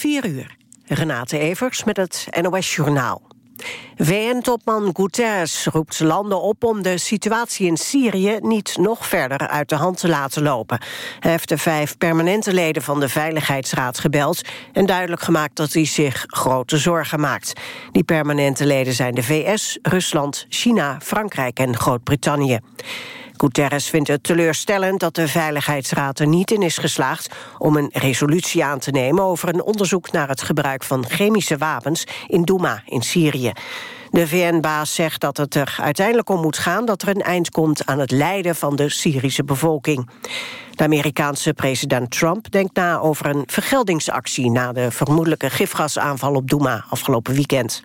4 uur. Renate Evers met het NOS Journaal. VN-topman Guterres roept landen op om de situatie in Syrië niet nog verder uit de hand te laten lopen. Hij heeft de vijf permanente leden van de Veiligheidsraad gebeld en duidelijk gemaakt dat hij zich grote zorgen maakt. Die permanente leden zijn de VS, Rusland, China, Frankrijk en Groot-Brittannië. Guterres vindt het teleurstellend dat de Veiligheidsraad er niet in is geslaagd om een resolutie aan te nemen over een onderzoek naar het gebruik van chemische wapens in Douma in Syrië. De VN-baas zegt dat het er uiteindelijk om moet gaan dat er een eind komt aan het lijden van de Syrische bevolking. De Amerikaanse president Trump denkt na over een vergeldingsactie na de vermoedelijke gifgasaanval op Douma afgelopen weekend.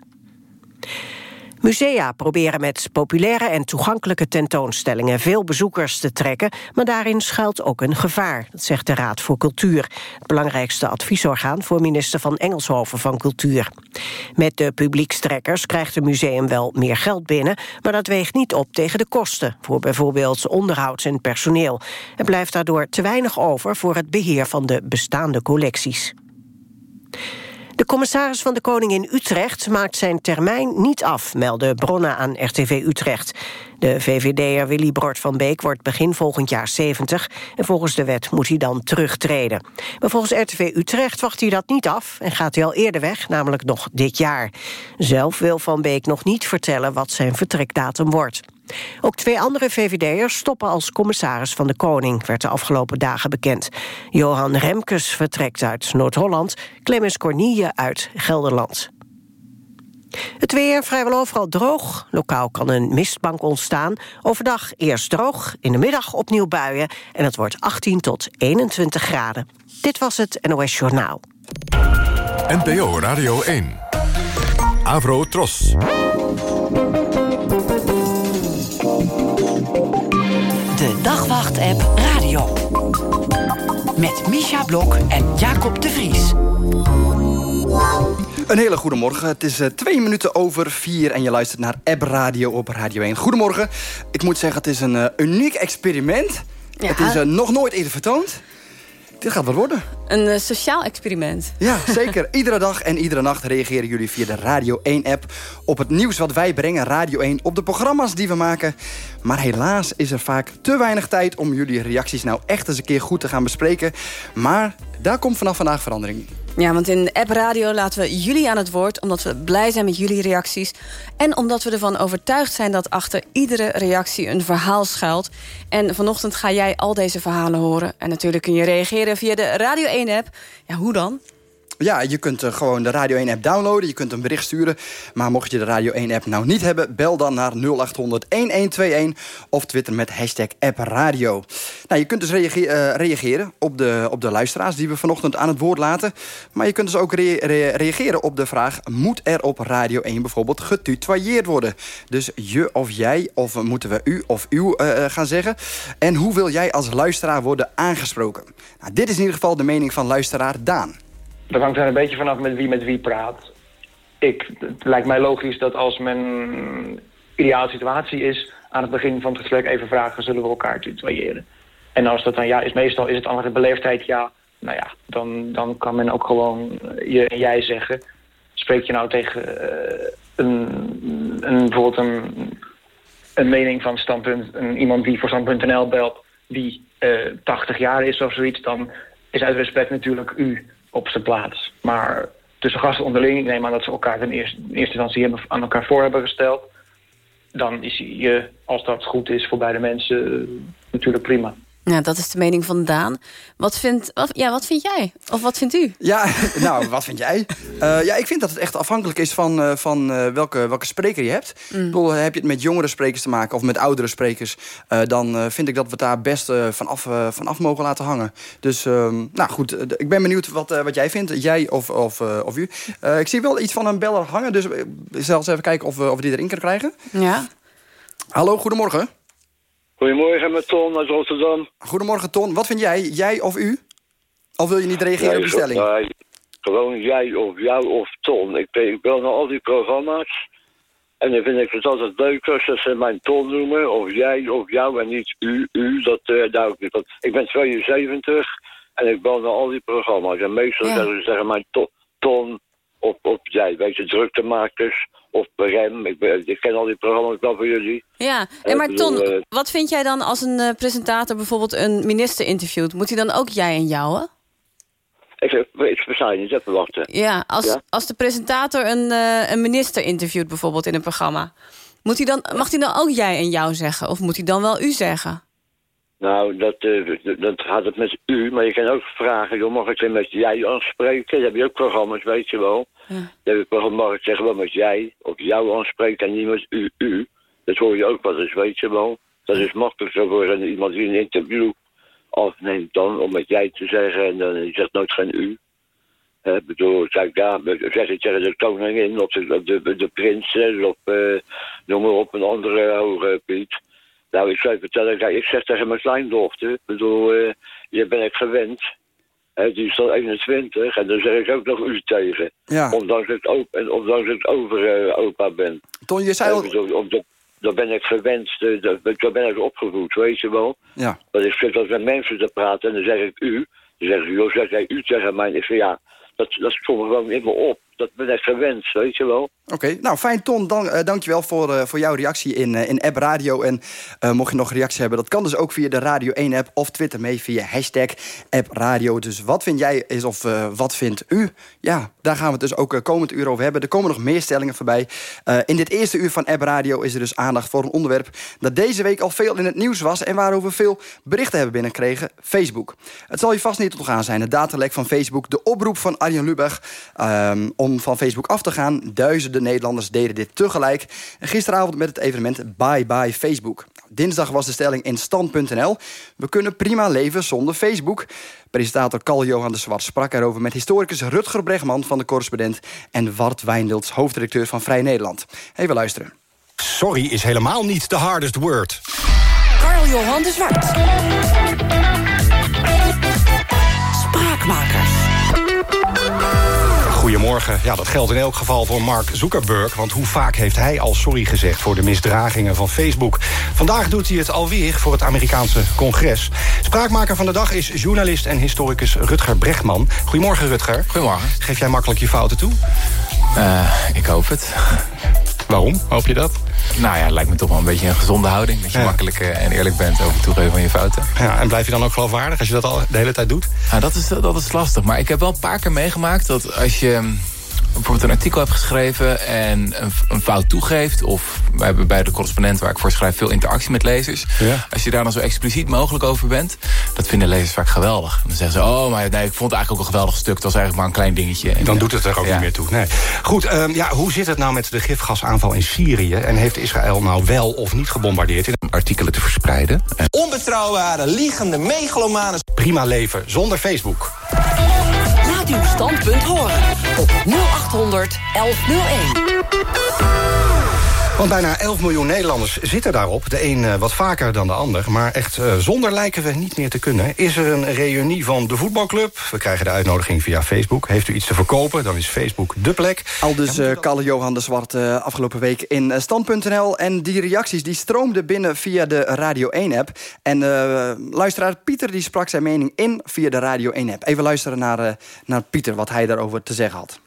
Musea proberen met populaire en toegankelijke tentoonstellingen veel bezoekers te trekken, maar daarin schuilt ook een gevaar, zegt de Raad voor Cultuur, het belangrijkste adviesorgaan voor minister van Engelshoven van Cultuur. Met de publiekstrekkers krijgt het museum wel meer geld binnen, maar dat weegt niet op tegen de kosten, voor bijvoorbeeld onderhouds- en personeel. Er blijft daardoor te weinig over voor het beheer van de bestaande collecties. De commissaris van de Koning in Utrecht maakt zijn termijn niet af... melden bronnen aan RTV Utrecht. De VVD'er Willy Bord van Beek wordt begin volgend jaar 70... en volgens de wet moet hij dan terugtreden. Maar volgens RTV Utrecht wacht hij dat niet af... en gaat hij al eerder weg, namelijk nog dit jaar. Zelf wil Van Beek nog niet vertellen wat zijn vertrekdatum wordt. Ook twee andere VVD'ers stoppen als commissaris van de Koning... werd de afgelopen dagen bekend. Johan Remkes vertrekt uit Noord-Holland... Clemens Cornille uit Gelderland. Het weer vrijwel overal droog. Lokaal kan een mistbank ontstaan. Overdag eerst droog, in de middag opnieuw buien... en het wordt 18 tot 21 graden. Dit was het NOS Journaal. NPO Radio 1. Avro Tros. Dagwacht-app Radio. Met Misha Blok en Jacob de Vries. Een hele goede morgen. Het is uh, twee minuten over vier en je luistert naar App Radio op Radio 1. Goedemorgen. Ik moet zeggen, het is een uh, uniek experiment. Ja. Het is uh, nog nooit eerder vertoond. Dit gaat wat worden. Een uh, sociaal experiment. Ja, zeker. iedere dag en iedere nacht reageren jullie via de Radio 1-app... op het nieuws wat wij brengen, Radio 1, op de programma's die we maken. Maar helaas is er vaak te weinig tijd om jullie reacties nou echt eens een keer goed te gaan bespreken. Maar daar komt vanaf vandaag verandering ja, want in App Radio laten we jullie aan het woord... omdat we blij zijn met jullie reacties. En omdat we ervan overtuigd zijn dat achter iedere reactie een verhaal schuilt. En vanochtend ga jij al deze verhalen horen. En natuurlijk kun je reageren via de Radio 1-app. Ja, hoe dan? Ja, je kunt uh, gewoon de Radio 1-app downloaden. Je kunt een bericht sturen. Maar mocht je de Radio 1-app nou niet hebben... bel dan naar 0800-1121 of twitter met hashtag appradio. Nou, je kunt dus uh, reageren op de, op de luisteraars... die we vanochtend aan het woord laten. Maar je kunt dus ook re re reageren op de vraag... moet er op Radio 1 bijvoorbeeld getutoyeerd worden? Dus je of jij, of moeten we u of u uh, gaan zeggen? En hoe wil jij als luisteraar worden aangesproken? Nou, dit is in ieder geval de mening van luisteraar Daan. Dat hangt er een beetje vanaf met wie met wie praat. Ik, het lijkt mij logisch dat als men ideale situatie is... aan het begin van het gesprek even vragen... zullen we elkaar tutoyeren? En als dat dan ja is, meestal is het antwoord beleefdheid ja... nou ja, dan, dan kan men ook gewoon je en jij zeggen. Spreek je nou tegen uh, een, een, bijvoorbeeld een, een mening van standpunt... Een, iemand die voor stand.nl belt die uh, 80 jaar is of zoiets... dan is uit respect natuurlijk u op zijn plaats. Maar tussen gasten onderling, ik neem aan dat ze elkaar ten eerste, in eerste instantie aan elkaar voor hebben gesteld. Dan is je, als dat goed is voor beide mensen, natuurlijk prima. Ja, dat is de mening van Daan. Wat, vindt, wat, ja, wat vind jij? Of wat vindt u? Ja, nou, wat vind jij? Uh, ja, ik vind dat het echt afhankelijk is van, uh, van uh, welke, welke spreker je hebt. Mm. Bedoel, heb je het met jongere sprekers te maken of met oudere sprekers... dan vind ik dat we het daar best vanaf, vanaf mogen laten hangen. Dus, ehm, nou goed, ik ben benieuwd wat, wat jij vindt. Jij of, of, of u. ik zie wel iets van een beller hangen, dus zelfs even kijken of we, of we die erin kunnen krijgen. Ja. Hallo, goedemorgen. Goedemorgen met Ton uit Rotterdam. Goedemorgen Ton. Wat vind jij? Jij of u? Of wil je niet reageren nee, op de stelling? Nee, gewoon jij of jou of Ton. Ik, ik bel naar al die programma's. En dan vind ik het altijd leuk als ze mijn Ton noemen. Of jij of jou en niet u. U, dat uh, ook niet. Want ik ben 72 en ik bel naar al die programma's. En meestal ja. zeggen ze zeggen mijn ton. Ton of, of jij, weet je, druktemakers of Rem. Ik, ben, ik ken al die programma's wel van jullie. Ja, en maar Ton, eh, wat vind jij dan als een eh, presentator bijvoorbeeld een minister interviewt? Moet hij dan ook jij en jou? Ik, ik versta je niet, even wachten. Ja, als, Ja? als de presentator een, eh, een minister interviewt bijvoorbeeld in een programma... Moet hij dan, mag hij dan ook jij en jou zeggen? Of moet hij dan wel u zeggen? Nou, dat, eh, dat- gaat het met u, maar je kan ook vragen, joh, mag ik je met jij aanspreken? Dan heb je ook programma's, weet je wel. Ja. Dan heb je programma, mag ik zeggen wel met jij of jou aanspreken en niet met u, u. Dat hoor je ook wel eens, weet je wel. Dat is makkelijker voor een- iemand die een interview afneemt dan om met jij te zeggen en dan je zegt nooit geen u. Eh, Ik bedoel, zeg, ja, zeg het tegen de koningin of de, de, de, de prinses of eh, noem maar op een andere hoge Piet. Nou, ik zou je vertellen, kijk, ik zeg tegen mijn kleindochter, ik bedoel, eh je ben ik gewend. Hè, die is al 21 en dan zeg ik ook nog u tegen. Ja. Ondanks ik, ook, en ondanks ik over eh, opa ben. Ton, je zei Ik al... bedoel, op de, daar ben ik gewend, eh, daar ben ik opgevoed, weet je wel. Ja. Want ik zit als met mensen te praten en dan zeg ik u. Dan zeggen ze, joh, zeg jij u tegen mij? Ik zeg, ja, dat, dat stond er gewoon in me op. Dat ben ik gewend, weet je wel. Oké, nou fijn Ton, dan, eh, dankjewel voor, eh, voor jouw reactie in, eh, in App Radio. En mocht je nog reacties hebben, dat kan dus ook via de Radio 1 app... of Twitter mee via hashtag App Radio. Dus wat vind jij is of wat vindt u? Ja, daar gaan we het dus ook komend uur over hebben. Er komen nog meer stellingen voorbij. In dit eerste uur van App Radio is er dus aandacht voor een onderwerp... dat deze week al veel in het nieuws was... en waarover veel berichten hebben binnengekregen, Facebook. Het zal je vast niet ontgaan zijn, het datalek van Facebook... de oproep van Arjen Lubach ehm, om van Facebook af te gaan. Duizenden Nederlanders deden dit tegelijk. En gisteravond met het evenement Bye Bye Facebook. Dinsdag was de stelling in stand.nl. We kunnen prima leven zonder Facebook. Presentator Carl-Johan de Zwart sprak erover met historicus Rutger Bregman van de Correspondent... en Wart Wijndels, hoofdredacteur van Vrij Nederland. Even luisteren. Sorry is helemaal niet the hardest word. Carl Johan de Zwart. Spraakmakers. Goedemorgen. Ja, dat geldt in elk geval voor Mark Zuckerberg. Want hoe vaak heeft hij al sorry gezegd voor de misdragingen van Facebook? Vandaag doet hij het alweer voor het Amerikaanse congres. Spraakmaker van de dag is journalist en historicus Rutger Bregman. Goedemorgen, Rutger. Goedemorgen. Geef jij makkelijk je fouten toe? Eh, ik hoop het. Waarom? Hoop je dat? Nou ja, lijkt me toch wel een beetje een gezonde houding. Dat je Ja. makkelijk eh, en eerlijk bent over het toegeven van je fouten. Ja, en blijf je dan ook geloofwaardig als je dat al de hele tijd doet? Nou, dat, is, dat is lastig. Maar ik heb wel een paar keer meegemaakt dat als je bijvoorbeeld een artikel hebt geschreven en een, een fout toegeeft. Of we hebben bij de correspondent waar ik voor schrijf veel interactie met lezers. Ja. Als je daar dan zo expliciet mogelijk over bent, dat vinden lezers vaak geweldig. En dan zeggen ze, oh, maar nee, ik vond het eigenlijk ook een geweldig stuk. Het was eigenlijk maar een klein dingetje. En, Dan doet het er ook ja. niet meer toe. Nee. Goed, ehm, ja, hoe zit het nou met de gifgasaanval in Syrië? En heeft Israël nou wel of niet gebombardeerd in artikelen te verspreiden? Onbetrouwbare, liegende, megalomane... prima leven zonder Facebook. Uw standpunt horen op 0800 1101. Want bijna 11 miljoen Nederlanders zitten daarop. De een eh, wat vaker dan de ander. Maar echt eh, zonder lijken we niet meer te kunnen. Is er een reunie van de voetbalclub? We krijgen de uitnodiging via Facebook. Heeft u iets te verkopen? Dan is Facebook de plek. Al dus eh Carl-Johan de Zwart afgelopen week in stand.nl. En die reacties die stroomden binnen via de Radio 1-app. En eh, luisteraar Pieter die sprak zijn mening in via de Radio 1-app. Even luisteren naar, naar Pieter, wat hij daarover te zeggen had.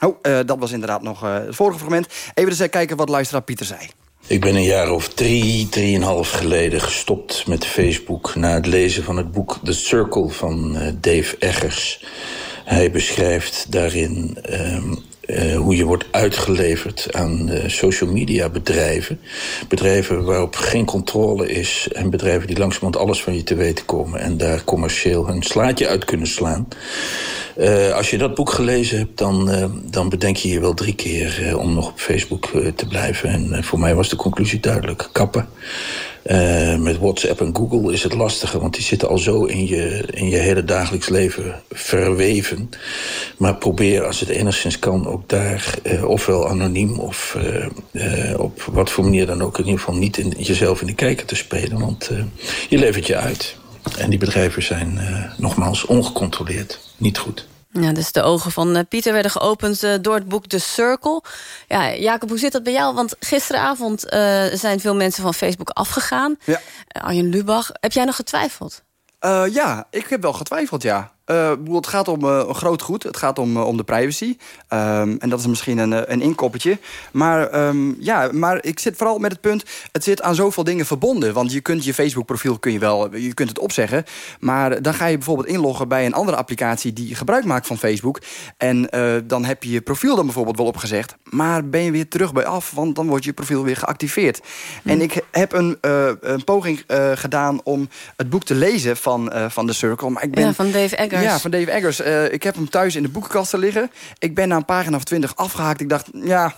Oh, eh, dat was inderdaad nog eh, het vorige fragment. Even dus eh, kijken wat luisteraar Pieter zei. Ik ben een jaar of drie, drieënhalf geleden gestopt met Facebook... na het lezen van het boek The Circle van Dave Eggers. Hij beschrijft daarin ehm, eh, hoe je wordt uitgeleverd aan eh, social media bedrijven. Bedrijven waarop geen controle is... en bedrijven die langzamerhand alles van je te weten komen... en daar commercieel hun slaatje uit kunnen slaan... Eh, als je dat boek gelezen hebt, dan, dan bedenk je je wel drie keer om nog op Facebook te blijven. En voor mij was de conclusie duidelijk: kappen. Eh, met WhatsApp en Google is het lastiger, want die zitten al zo in je, in je hele dagelijks leven verweven. Maar probeer als het enigszins kan ook daar, eh, ofwel anoniem of eh, op wat voor manier dan ook, in ieder geval niet in, jezelf in de kijker te spelen. Want je levert je uit. En die bedrijven zijn nogmaals ongecontroleerd. Niet goed. Ja, dus de ogen van eh, Pieter werden geopend eh, door het boek The Circle. Ja, Jacob, hoe zit dat bij jou? Want gisteravond eh, zijn veel mensen van Facebook afgegaan. Ja. Arjen Lubach, heb jij nog getwijfeld? Ja, ik heb wel getwijfeld, ja. Uh, het gaat om uh, een groot goed. Het gaat om, uh, om de privacy. Um, en dat is misschien een, een inkoppertje. Maar, um, ja, maar ik zit vooral met het punt... het zit aan zoveel dingen verbonden. Want je kunt je Facebook-profiel kun je wel... je kunt het opzeggen. Maar dan ga je bijvoorbeeld inloggen bij een andere applicatie... die gebruik maakt van Facebook. En dan heb je je profiel dan bijvoorbeeld wel opgezegd. Maar ben je weer terug bij af... want dan wordt je profiel weer geactiveerd. En hm. ik heb een, een poging gedaan om het boek te lezen van, van The Circle. Maar ik ben, ja, van Dave Eggers. Ja, van Dave Eggers. Uh, ik heb hem thuis in de boekenkast liggen. Ik ben na een pagina of twintig afgehaakt. Ik dacht, ja,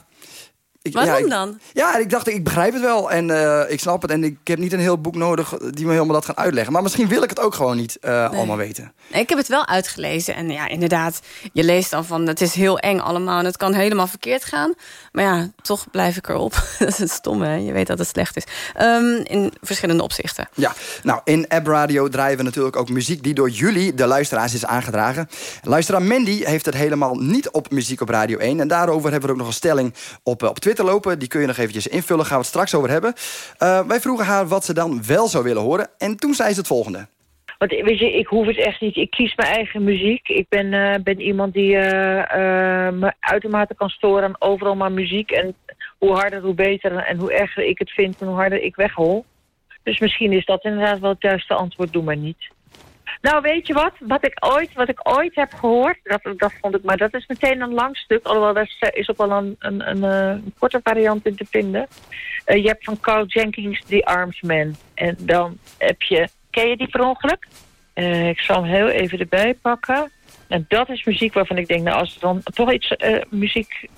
ik, Waarom dan? Ja, ik dacht, ik begrijp het wel en uh, ik snap het. En ik heb niet een heel boek nodig die me helemaal dat gaan uitleggen. Maar misschien wil ik het ook gewoon niet uh, nee. allemaal weten. Ik heb het wel uitgelezen. En ja, inderdaad, je leest dan van het is heel eng allemaal. En het kan helemaal verkeerd gaan. Maar ja, toch blijf ik erop. dat is het stomme, hè? je weet dat het slecht is. Um, in verschillende opzichten. Ja, nou, in App Radio draaien we natuurlijk ook muziek... die door jullie, de luisteraars, is aangedragen. Luisteraar Mandy heeft het helemaal niet op muziek op Radio 1. En daarover hebben we ook nog een stelling op, op Twitter lopen. Die kun je nog eventjes invullen, gaan we het straks over hebben. Uh, wij vroegen haar wat ze dan wel zou willen horen. En toen zei ze het volgende. Want weet je, ik hoef het echt niet. Ik kies mijn eigen muziek. Ik ben, uh, ben iemand die uh, me uitermate kan storen aan overal maar muziek. En hoe harder, hoe beter. En hoe erger ik het vind hoe harder ik weghol. Dus misschien is dat inderdaad wel het juiste antwoord. Doe maar niet. Nou, weet je wat? Wat ik ooit, wat ik ooit heb gehoord, dat, dat vond ik, maar dat is meteen een lang stuk. Alhoewel, daar is ook wel een, een, een, een korte variant in te vinden. Uh, je hebt van Carl Jenkins The Arms Man. En dan heb je, ken je die per ongeluk? Uh, ik zal hem heel even erbij pakken. En dat is muziek waarvan ik denk, nou, als dan toch iets uh, muziek...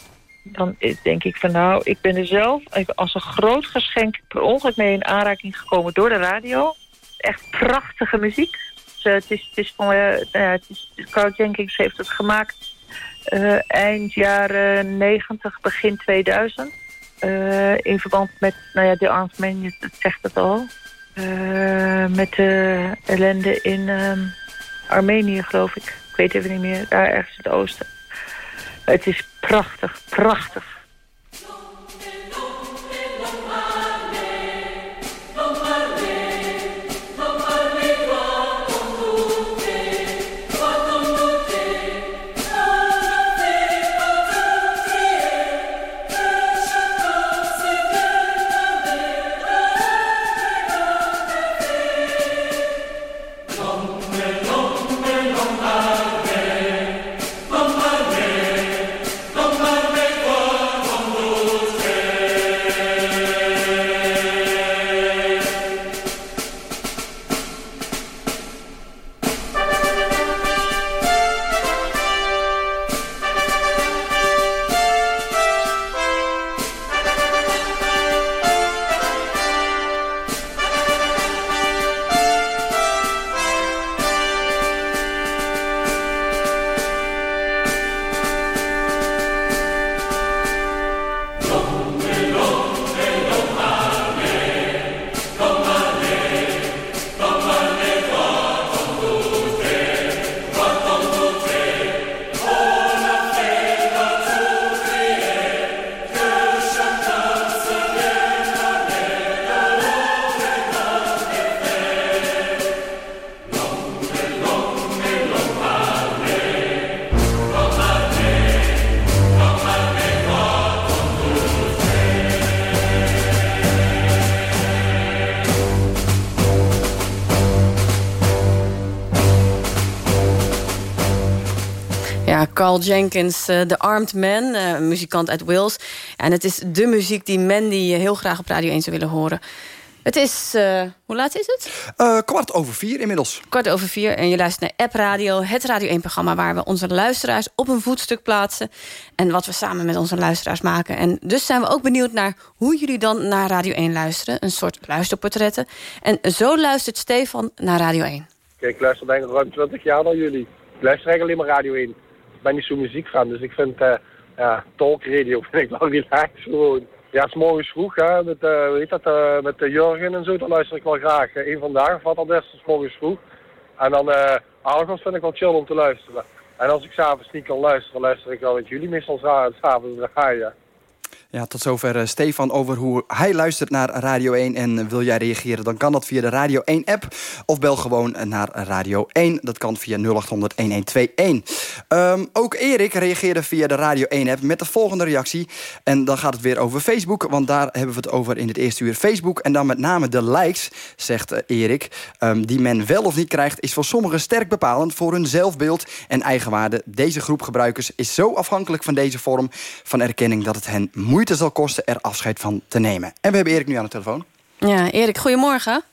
dan denk ik van, nou, ik ben er zelf als een groot geschenk per ongeluk mee in aanraking gekomen door de radio. Echt prachtige muziek. Uh, het is, het is van, uh, het is, Carl Jenkins heeft het gemaakt uh, eind jaren 90, begin 2000. in verband met, nou ja, de Armed Man, het zegt het al. met de ellende in um, Armenië, geloof ik. Ik weet even niet meer, daar ergens in het oosten. Het is prachtig, prachtig. Carl Jenkins, uh, The Armed Man, uh, muzikant uit Wales. En het is de muziek die Mandy heel graag op Radio 1 zou willen horen. Het is, uh, hoe laat is het? kwart over vier inmiddels. Kwart over vier en je luistert naar App Radio, het Radio 1-programma... waar we onze luisteraars op een voetstuk plaatsen... en wat we samen met onze luisteraars maken. En dus zijn we ook benieuwd naar hoe jullie dan naar Radio 1 luisteren. Een soort luisterportretten. En zo luistert Stefan naar Radio 1. Kijk, ik luister denk ik ruim 20 jaar naar jullie. Ik luister eigenlijk alleen maar Radio 1 ben niet zo muziek van. Dus ik vind uh, ja, talkradio vind ik wel relaxed gewoon. Ja, s morgens vroeg, hè, met, uh, weet dat, uh, met uh, Jurgen en zo, dan luister ik wel graag. Eén vandaag, wat al best, s morgens vroeg. En dan uh, Argos vind ik wel chill om te luisteren. En als ik s'avonds niet kan luisteren, luister ik wel met jullie meestal s'avonds draaien. Ja, tot zover Stefan over hoe hij luistert naar Radio 1. En wil jij reageren, dan kan dat via de Radio 1-app. Of bel gewoon naar Radio 1. Dat kan via 0800-1121. Um, ook Erik reageerde via de Radio 1-app met de volgende reactie. En dan gaat het weer over Facebook, want daar hebben we het over in het eerste uur Facebook. En dan met name de likes, zegt uh, Erik, um, die men wel of niet krijgt... is voor sommigen sterk bepalend voor hun zelfbeeld en eigenwaarde. Deze groep gebruikers is zo afhankelijk van deze vorm van erkenning... dat het hen moeite zal kosten er afscheid van te nemen. En we hebben Erik nu aan de telefoon. Ja, Erik, goedemorgen.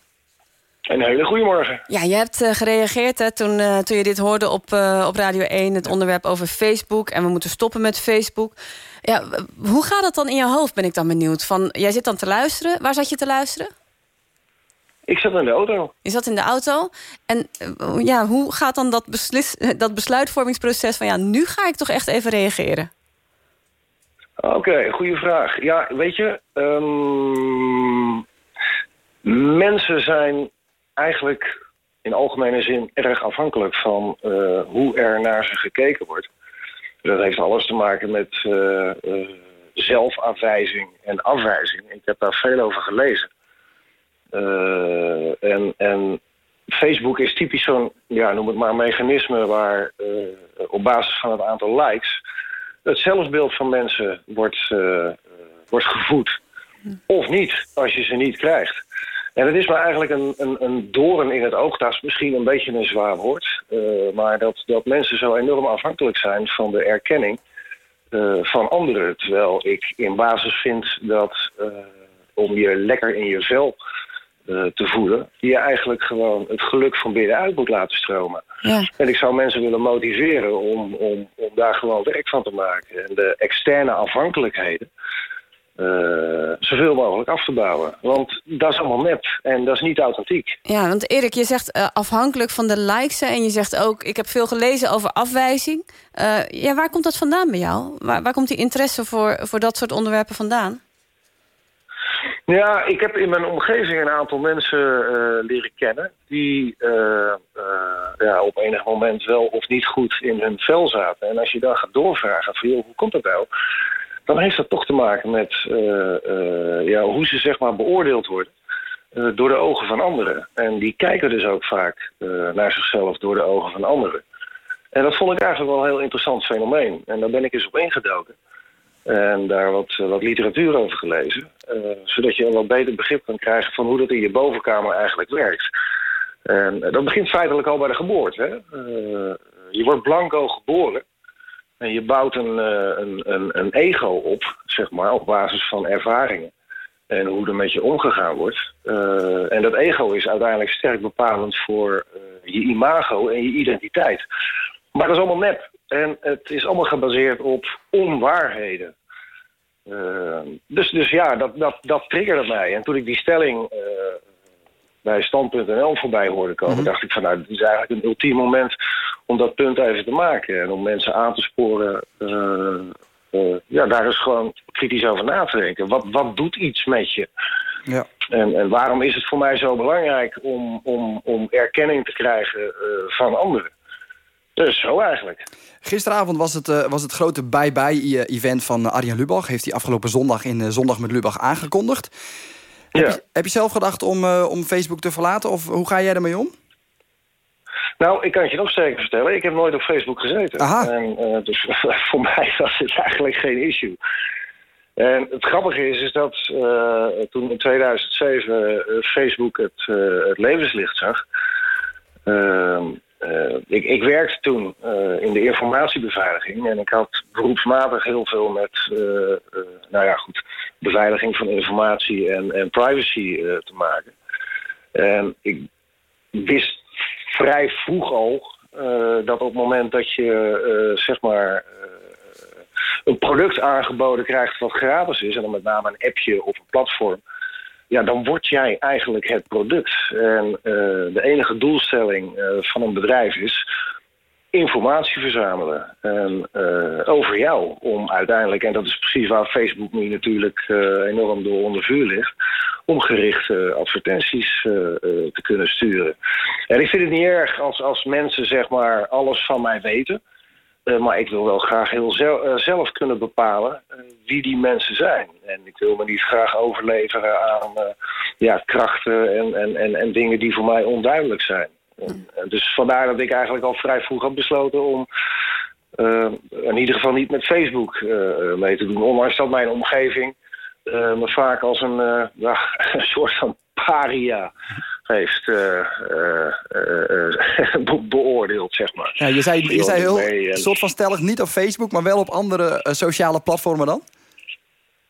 Een hele goede morgen. Ja, je hebt uh, gereageerd hè, toen, uh, toen je dit hoorde op, uh, op Radio 1... het onderwerp over Facebook en we moeten stoppen met Facebook. Ja, hoe gaat dat dan in je hoofd, ben ik dan benieuwd? Van, jij zit dan te luisteren. Waar zat je te luisteren? Ik zat in de auto. Je zat in de auto. En ja, hoe gaat dan dat, beslis, dat besluitvormingsproces van... ja, nu ga ik toch echt even reageren? Oké, okay, goede vraag. Ja, weet je... Um, mensen zijn eigenlijk in algemene zin erg afhankelijk van uh, hoe er naar ze gekeken wordt. Dat heeft alles te maken met uh, uh, zelfafwijzing en afwijzing. Ik heb daar veel over gelezen. en, en Facebook is typisch zo'n, ja, noem het maar, mechanisme waar op basis van het aantal likes het zelfbeeld van mensen wordt, wordt gevoed. Of niet, als je ze niet krijgt. En het is maar eigenlijk een, een, een doorn in het oog. Dat is misschien een beetje een zwaar woord. Uh, maar dat, dat mensen zo enorm afhankelijk zijn van de erkenning uh, van anderen. Terwijl ik in basis vind dat uh, om je lekker in je vel te voelen... je eigenlijk gewoon het geluk van binnenuit moet laten stromen. Ja. En ik zou mensen willen motiveren om, om, om daar gewoon werk van te maken. En de externe afhankelijkheden... Uh, zoveel mogelijk af te bouwen. Want dat is allemaal nep en dat is niet authentiek. Ja, want Erik, je zegt uh, afhankelijk van de likes... en je zegt ook, ik heb veel gelezen over afwijzing. Uh, ja, waar komt dat vandaan bij jou? Waar, waar komt die interesse voor, voor dat soort onderwerpen vandaan? Ja, ik heb in mijn omgeving een aantal mensen leren kennen... die ja, op enig moment wel of niet goed in hun vel zaten. En als je dan gaat doorvragen van, joh, hoe komt dat nou dan heeft dat toch te maken met uh, uh, ja, hoe ze zeg maar beoordeeld worden. Uh, door de ogen van anderen. En die kijken dus ook vaak naar zichzelf door de ogen van anderen. En dat vond ik eigenlijk wel een heel interessant fenomeen. En daar ben ik eens op ingedoken. En daar wat, wat literatuur over gelezen. zodat je een wat beter begrip kan krijgen van hoe dat in je bovenkamer eigenlijk werkt. En dat begint feitelijk al bij de geboorte. Hè? je wordt blanco geboren. En je bouwt een, een, een, een ego op, zeg maar, op basis van ervaringen. En hoe er met je omgegaan wordt. Uh, en dat ego is uiteindelijk sterk bepalend voor uh, je imago en je identiteit. Maar dat is allemaal nep. En het is allemaal gebaseerd op onwaarheden. Uh, dus, dus ja, dat, dat, dat triggerde mij. En toen ik die stelling bij Stand.nl voorbij hoorde komen... Mm -hmm. dacht ik van, nou, dit is eigenlijk een ultiem moment om dat punt even te maken. En om mensen aan te sporen... Uh, uh, ja, daar is gewoon kritisch over na te denken. Wat, wat doet iets met je? Ja. En, en waarom is het voor mij zo belangrijk om, om, om erkenning te krijgen uh, van anderen? Dus zo eigenlijk. Gisteravond was het, uh, was het grote bye-bye-event van Arjen Lubach. Heeft hij afgelopen zondag in Zondag met Lubach aangekondigd. Ja. Heb, je, heb je zelf gedacht om, om Facebook te verlaten? Of hoe ga jij ermee om? Nou, ik kan het je nog sterker vertellen. Ik heb nooit op Facebook gezeten. Aha. En, uh, dus voor mij was het eigenlijk geen issue. En het grappige is, is dat uh, toen in 2007 Facebook het, het levenslicht zag... Ehm, ik, ik, werkte toen in de informatiebeveiliging... en ik had beroepsmatig heel veel met, nou ja, goed beveiliging van informatie en, en privacy te maken. En ik wist vrij vroeg al uh, dat op het moment dat je uh, zeg maar een product aangeboden krijgt wat gratis is, en dan met name een appje of een platform, ja, dan word jij eigenlijk het product. En de enige doelstelling van een bedrijf is informatie verzamelen en, over jou. Om uiteindelijk, en dat is precies waar Facebook nu natuurlijk enorm door onder vuur ligt... om gerichte advertenties uh, te kunnen sturen. En ik vind het niet erg als, als mensen zeg maar alles van mij weten... Eh, maar ik wil wel graag heel zel- eh, zelf kunnen bepalen eh, wie die mensen zijn. En ik wil me niet graag overleveren aan eh, ja, krachten en, en, en, en dingen die voor mij onduidelijk zijn. Dus vandaar dat ik eigenlijk al vrij vroeg heb besloten om eh, in ieder geval niet met Facebook eh, mee te doen. Ondanks dat mijn omgeving eh, me vaak als een, eh, ja, een soort van paria heeft eh, be- beoordeeld, zeg maar. Ja, je zei, je zei heel en- soort van stellig niet op Facebook, maar wel op andere sociale platformen dan?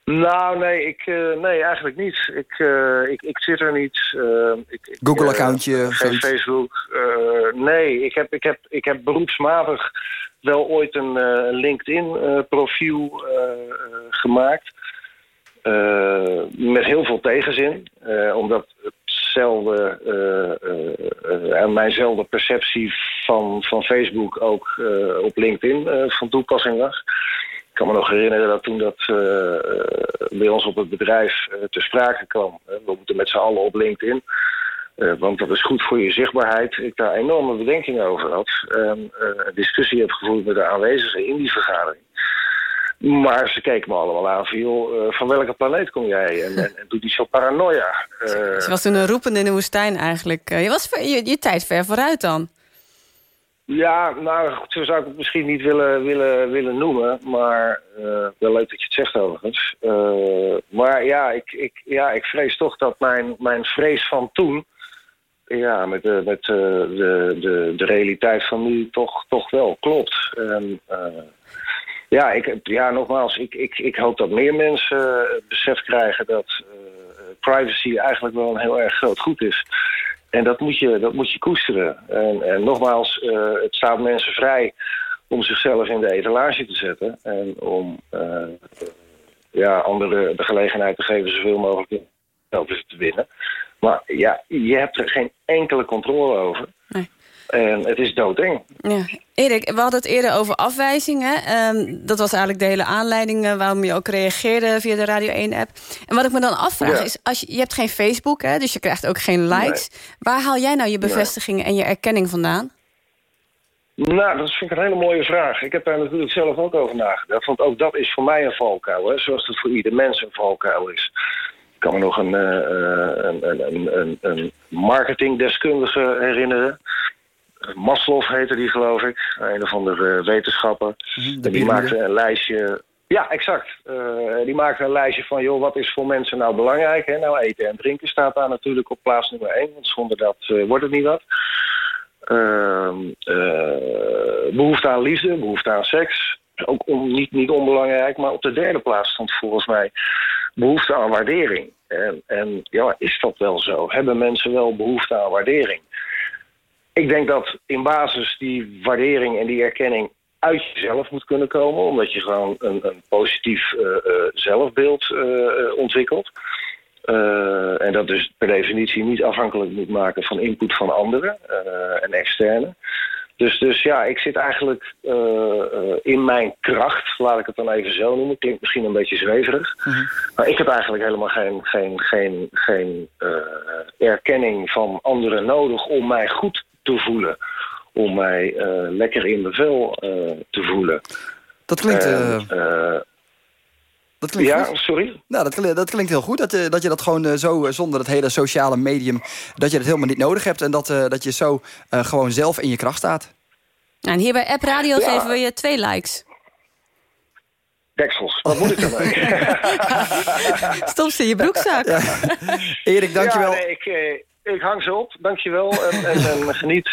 Nou, nee, ik, nee eigenlijk niet. Ik, ik, ik zit er niet. Google-accountje geen? Facebook. nee, ik heb, ik, heb, ik heb beroepsmatig wel ooit een LinkedIn-profiel gemaakt. Eh, met heel veel tegenzin. eh, omdat hetzelfde, en mijnzelfde perceptie van, van Facebook ook op LinkedIn van toepassing was. Ik kan me nog herinneren dat toen dat bij ons op het bedrijf te sprake kwam. we moeten met z'n allen op LinkedIn. want dat is goed voor je zichtbaarheid. Ik daar enorme bedenkingen over had. En discussie heb gevoerd met de aanwezigen in die vergadering. Maar ze keken me allemaal aan van, joh, eh, van welke planeet kom jij? En, en, en doe die zo paranoia. Eh, Je was toen een roepende in de woestijn eigenlijk. Eh, Je was ver- je, je tijd ver vooruit dan. Ja, nou, goed, zo zou ik het misschien niet willen, willen, willen noemen. Maar wel leuk dat je het zegt overigens. Maar ja ik, ik, ja, ik vrees toch dat mijn, mijn vrees van toen... Ja, met, de, met eh, de, de, de realiteit van nu toch, toch wel klopt. En, ja, ik, ja, nogmaals, ik, ik, ik hoop dat meer mensen eh, het besef krijgen... dat eh, privacy eigenlijk wel een heel erg groot goed is. En dat moet je, dat moet je koesteren. En, en nogmaals, eh, het staat mensen vrij om zichzelf in de etalage te zetten. En om eh, ja, anderen de gelegenheid te geven zoveel mogelijk geld te winnen. Maar ja, je hebt er geen enkele controle over. Nee. En het is doodeng. Ja. Erik, we hadden het eerder over afwijzingen. Ehm, dat was eigenlijk de hele aanleiding eh, waarom je ook reageerde via de Radio 1-app. En wat ik me dan afvraag Ja. is, als je, je hebt geen Facebook, hè, dus je krijgt ook geen likes. Waar haal jij nou je Nee. bevestiging en je erkenning vandaan? Nou, dat vind ik een hele mooie vraag. Ik heb daar natuurlijk zelf ook over nagedacht. Want ook dat is voor mij een valkuil. Hè? Zoals het voor ieder mens een valkuil is. Ik kan me nog een, een, een, een, een marketingdeskundige herinneren. Maslow heette die, geloof ik. Een of andere wetenschapper. Mhm, de die maakte een lijstje... Ja, exact. Eh, die maakte een lijstje van, joh, wat is voor mensen nou belangrijk? Hè? Nou, eten en drinken staat daar natuurlijk op plaats nummer één. Want zonder dat eh, wordt het niet wat. Eh, behoefte aan liefde, behoefte aan seks. Ook niet, niet onbelangrijk, maar op de derde plaats stond volgens mij behoefte aan waardering. En, en ja, is dat wel zo? Hebben mensen wel behoefte aan waardering? Ik denk dat in basis die waardering en die erkenning uit jezelf moet kunnen komen. Omdat je gewoon een, een positief eh, eh, zelfbeeld eh, ontwikkelt. En dat dus per definitie niet afhankelijk moet maken van input van anderen en externe. Dus, dus ja, ik zit eigenlijk in mijn kracht, laat ik het dan even zo noemen. Klinkt misschien een beetje zweverig. Maar ik heb eigenlijk helemaal geen, geen, geen, geen erkenning van anderen nodig om mij goed te voelen. Om mij eh, lekker in mijn vel eh, te voelen. Dat klinkt, En, eh, dat klinkt ja, goed. sorry? Nou, dat, klinkt- dat klinkt heel goed. Dat, je dat je dat gewoon eh, zo zonder het hele sociale medium... dat je het helemaal niet nodig hebt. En dat, eh, dat je zo eh, gewoon zelf in je kracht staat. Nou, en hier bij App Radio Ja. geven we je twee likes. Deksels, wat moet ik ermee? Stop ze in je broekzak. Erik, dankjewel. Ja, nee, ik, eh, ik hang ze op, dankjewel. En, en, en geniet.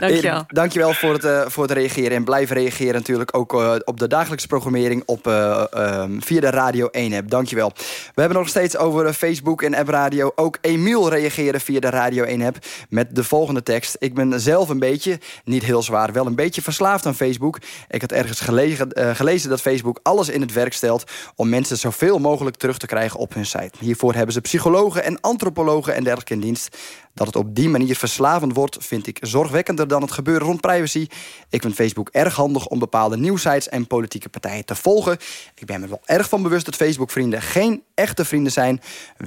Dankjewel. Erik, dankjewel voor het, eh, voor het reageren. En blijf reageren natuurlijk ook eh, op de dagelijkse programmering op, eh, ehm, via de Radio 1-app. Dankjewel. We hebben nog steeds over Facebook en App Radio. Ook Emiel reageren via de Radio 1-app met de volgende tekst. Ik ben zelf een beetje, niet heel zwaar, wel een beetje verslaafd aan Facebook. Ik had ergens gelegen, eh, gelezen dat Facebook alles in het werk stelt... om mensen zoveel mogelijk terug te krijgen op hun site. Hiervoor hebben ze psychologen en antropologen en dergelijke Dat het op die manier verslavend wordt, vind ik zorgwekkender dan het gebeuren rond privacy. Ik vind Facebook erg handig om bepaalde nieuwsites en politieke partijen te volgen. Ik ben me wel erg van bewust dat Facebook-vrienden geen echte vrienden zijn. Eh,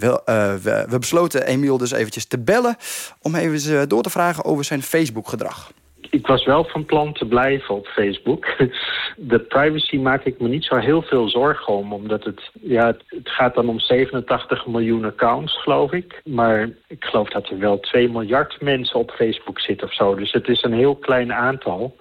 we, we besloten Emiel dus eventjes te bellen om even door te vragen over zijn Facebook-gedrag. Ik was wel van plan te blijven op Facebook. De privacy maak ik me niet zo heel veel zorgen om. Omdat het, ja, het, gaat dan om 87 miljoen accounts, geloof ik. Maar ik geloof dat er wel 2 miljard mensen op Facebook zitten of zo. Dus het is een heel klein aantal.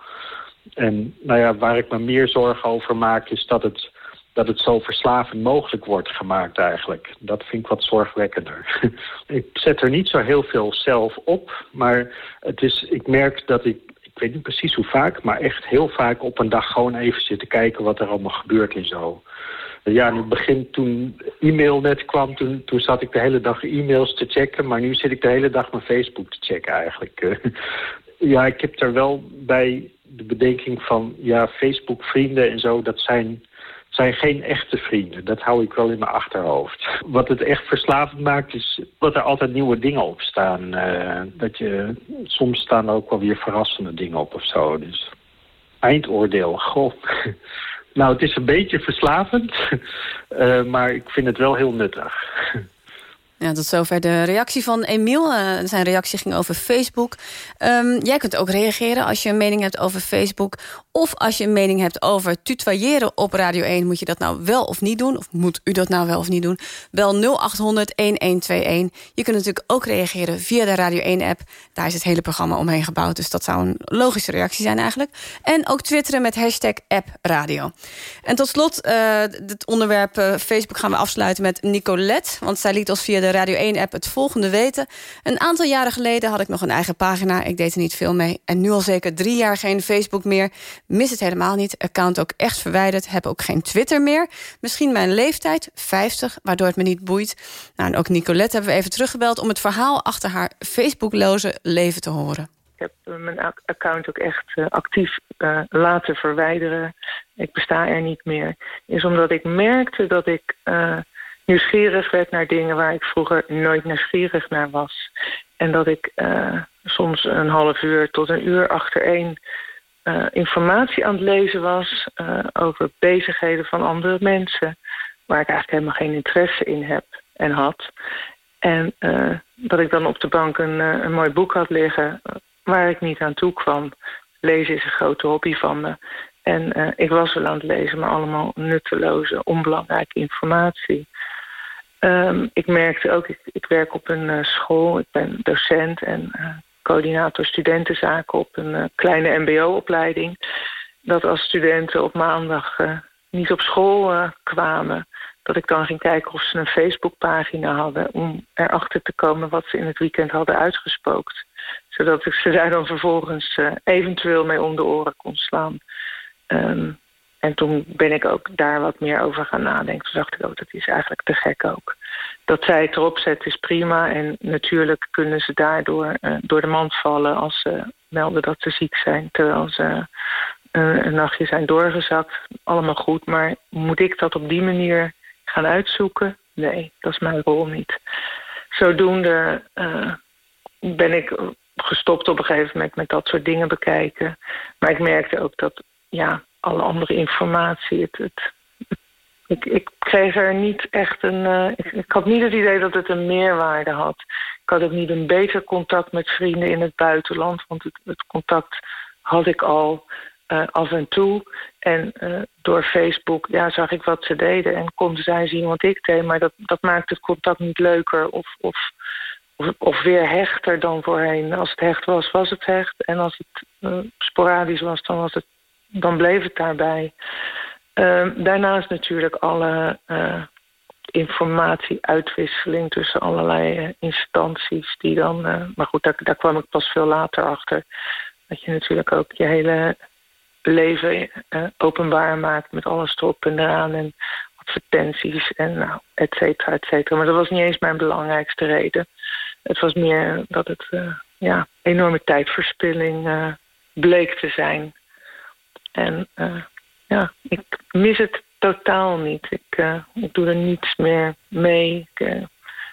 En nou ja, waar ik me meer zorgen over maak is dat het dat het zo verslavend mogelijk wordt gemaakt eigenlijk. Dat vind ik wat zorgwekkender. ik zet er niet zo heel veel zelf op, maar het is, ik merk dat ik, ik weet niet precies hoe vaak, maar echt heel vaak op een dag gewoon even zitten kijken wat er allemaal gebeurt en zo. Ja, in het begin toen e-mail net kwam, toen, toen zat ik de hele dag e-mails te checken, maar nu zit ik de hele dag mijn Facebook te checken eigenlijk. ja, ik heb er wel bij de bedenking van, ja, Facebook vrienden en zo, dat zijn zijn geen echte vrienden. Dat hou ik wel in mijn achterhoofd. Wat het echt verslavend maakt is dat er altijd nieuwe dingen op staan. Uh, dat je, soms staan ook wel weer verrassende dingen op of zo. Dus eindoordeel, goh. nou, het is een beetje verslavend, uh, maar ik vind het wel heel nuttig. Ja, tot zover de reactie van Emiel. Uh, zijn reactie ging over Facebook. Um, jij kunt ook reageren als je een mening hebt over Facebook. Of als je een mening hebt over tutoyeren op Radio 1... moet je dat nou wel of niet doen? Of moet u dat nou wel of niet doen? Wel 0800-1121. Je kunt natuurlijk ook reageren via de Radio 1-app. Daar is het hele programma omheen gebouwd. Dus dat zou een logische reactie zijn eigenlijk. En ook twitteren met hashtag appradio. En tot slot, uh, het onderwerp uh, Facebook gaan we afsluiten met Nicolette. Want zij liet ons via de Radio 1-app het volgende weten. Een aantal jaren geleden had ik nog een eigen pagina. Ik deed er niet veel mee. En nu al zeker drie jaar geen Facebook meer. Mis het helemaal niet. Account ook echt verwijderd. Heb ook geen Twitter meer. Misschien mijn leeftijd, 50, waardoor het me niet boeit. Nou, en ook Nicolette hebben we even teruggebeld... om het verhaal achter haar Facebookloze leven te horen. Ik heb mijn account ook echt uh, actief uh, laten verwijderen. Ik besta er niet meer. Is omdat ik merkte dat ik... nieuwsgierig werd naar dingen waar ik vroeger nooit nieuwsgierig naar was. En dat ik uh, soms een half uur tot een uur achtereen uh, informatie aan het lezen was uh, over bezigheden van andere mensen, waar ik eigenlijk helemaal geen interesse in heb en had. En dat ik dan op de bank een, een mooi boek had liggen waar ik niet aan toe kwam. Lezen is een grote hobby van me. En ik was wel aan het lezen, maar allemaal nutteloze, onbelangrijke informatie. Um, ik merkte ook, ik, werk op een uh, school, ik ben docent en uh, coördinator studentenzaken op een uh, kleine mbo-opleiding. Dat als studenten op maandag niet op school kwamen, dat ik dan ging kijken of ze een Facebookpagina hadden om erachter te komen wat ze in het weekend hadden uitgespookt. Zodat ik ze daar dan vervolgens eventueel mee om de oren kon slaan. Um, en toen ben ik ook daar wat meer over gaan nadenken. Toen dacht ik ook, dat is eigenlijk te gek ook. Dat zij het erop zet is prima. En natuurlijk kunnen ze daardoor uh, door de mand vallen... als ze melden dat ze ziek zijn. Terwijl ze uh, een nachtje zijn doorgezakt. Allemaal goed. Maar moet ik dat op die manier gaan uitzoeken? Nee, dat is mijn rol niet. Zodoende uh, ben ik gestopt op een gegeven moment met dat soort dingen bekijken. Maar ik merkte ook dat... ja alle andere informatie. Het, het, ik, ik kreeg er niet echt een... Uh, ik, had niet het idee dat het een meerwaarde had. Ik had ook niet een beter contact met vrienden in het buitenland. Want het, het contact had ik al uh, af en toe. En uh, door Facebook ja, zag ik wat ze deden. En konden zij zien wat ik deed. Maar dat, dat maakt het contact niet leuker of, of, of, of, weer hechter dan voorheen. Als het hecht was, was het hecht. En als het sporadisch was, dan was het dan bleef het daarbij. Uh, daarnaast natuurlijk alle uh, informatieuitwisseling tussen allerlei uh, instanties die dan... Eh, maar goed, daar, daar, kwam ik pas veel later achter. Dat je natuurlijk ook je hele leven openbaar maakt met alles erop en eraan en advertenties en nou, et cetera, et cetera. Maar dat was niet eens mijn belangrijkste reden. Het was meer dat het ja, enorme tijdverspilling bleek te zijn. En uh, ja, ik mis het totaal niet. Ik, uh, ik doe er niets meer mee. Ik uh,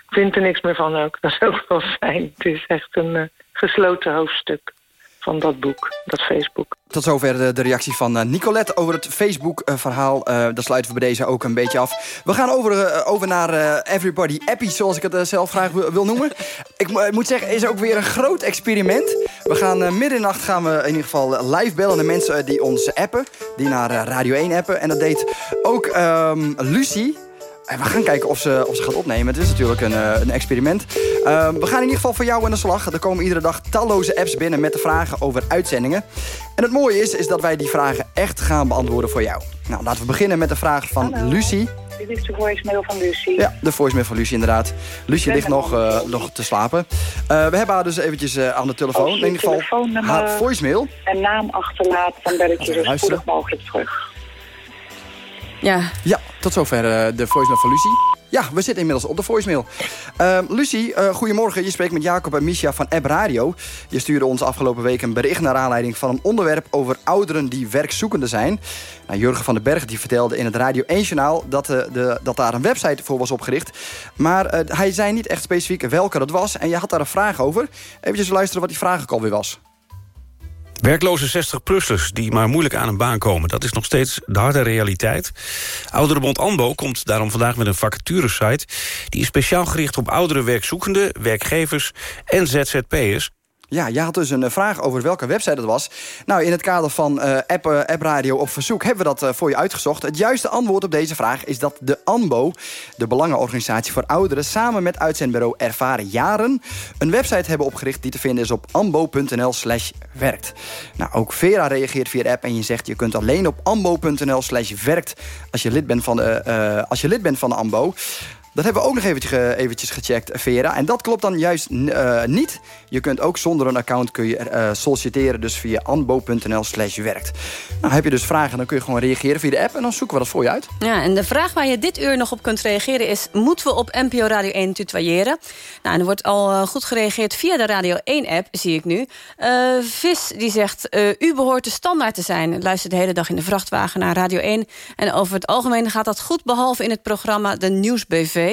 vind er niks meer van ook. Dat is ook wel fijn. Het is echt een gesloten hoofdstuk. Van dat boek, dat Facebook. Tot zover de, de reactie van uh, Nicolette over het Facebook-verhaal. Uh, dat sluiten we bij deze ook een beetje af. We gaan over, over naar Everybody Happy, zoals ik het zelf graag wil, noemen. ik moet zeggen, is ook weer een groot experiment. We gaan midden in de nacht gaan we in ieder geval live bellen... de mensen die ons appen, die naar Radio 1 appen. En dat deed ook um, Lucie... We gaan kijken of ze, of ze gaat opnemen. Het is natuurlijk een, uh, een experiment. Uh, we gaan in ieder geval voor jou aan de slag. Er komen iedere dag talloze apps binnen met de vragen over uitzendingen. En het mooie is, is dat wij die vragen echt gaan beantwoorden voor jou. Nou, laten we beginnen met de vraag van Hallo. Lucie. Dit is de voicemail van Lucie. Ja, de voicemail van Lucie inderdaad. Lucie ligt nog, uh, nog te slapen. Uh, we hebben haar dus eventjes aan de telefoon. Als in ieder geval haar voicemail. En naam achterlaat, dan bel ik je zo spoedig mogelijk terug. Ja. Ja, tot zover uh, de voicemail van Lucie. Ja, we zitten inmiddels op de voicemail. Uh, Lucie, uh, goedemorgen. Je spreekt met Jacob en Misha van App Radio. Je stuurde ons afgelopen week een bericht naar aanleiding van een onderwerp over ouderen die werkzoekende zijn. Nou, Jurgen van den Berg die vertelde in het Radio 1-journaal dat, de, dat daar een website voor was opgericht. Maar hij zei niet echt specifiek welke dat was. En je had daar een vraag over. Even luisteren wat die vraag ook alweer was. Werkloze 60-plussers die maar moeilijk aan een baan komen... dat is nog steeds de harde realiteit. Ouderenbond ANBO komt daarom vandaag met een vacaturesite... die is speciaal gericht op oudere werkzoekenden, werkgevers en ZZP'ers... Ja, je had dus een vraag over welke website het was. Nou, in het kader van uh, app, uh, app Radio op verzoek hebben we dat voor je uitgezocht. Het juiste antwoord op deze vraag is dat de ANBO, de Belangenorganisatie voor Ouderen, samen met uitzendbureau Ervaren Jaren, een website hebben opgericht die te vinden is op anbo.nl slash werkt. Nou, ook Vera reageert via app en je zegt je kunt alleen op anbo.nl slash werkt als je lid bent van de, als je lid bent van de. Dat hebben we ook nog eventjes, eventjes gecheckt, Vera. En dat klopt dan juist uh, niet. Je kunt ook zonder een account kun je, uh, solliciteren. Dus via anbo.nl slash werkt. Nou, heb je dus vragen, dan kun je gewoon reageren via de app. En dan zoeken we dat voor je uit. Ja, en de vraag waar je dit uur nog op kunt reageren is... moeten we op NPO Radio 1 tutoyeren? Nou, en er wordt al uh, goed gereageerd via de Radio 1-app, zie ik nu. Vis, die zegt... u behoort de standaard te zijn. Luistert de hele dag in de vrachtwagen naar Radio 1. En over het algemeen gaat dat goed... behalve in het programma De Nieuwsbv.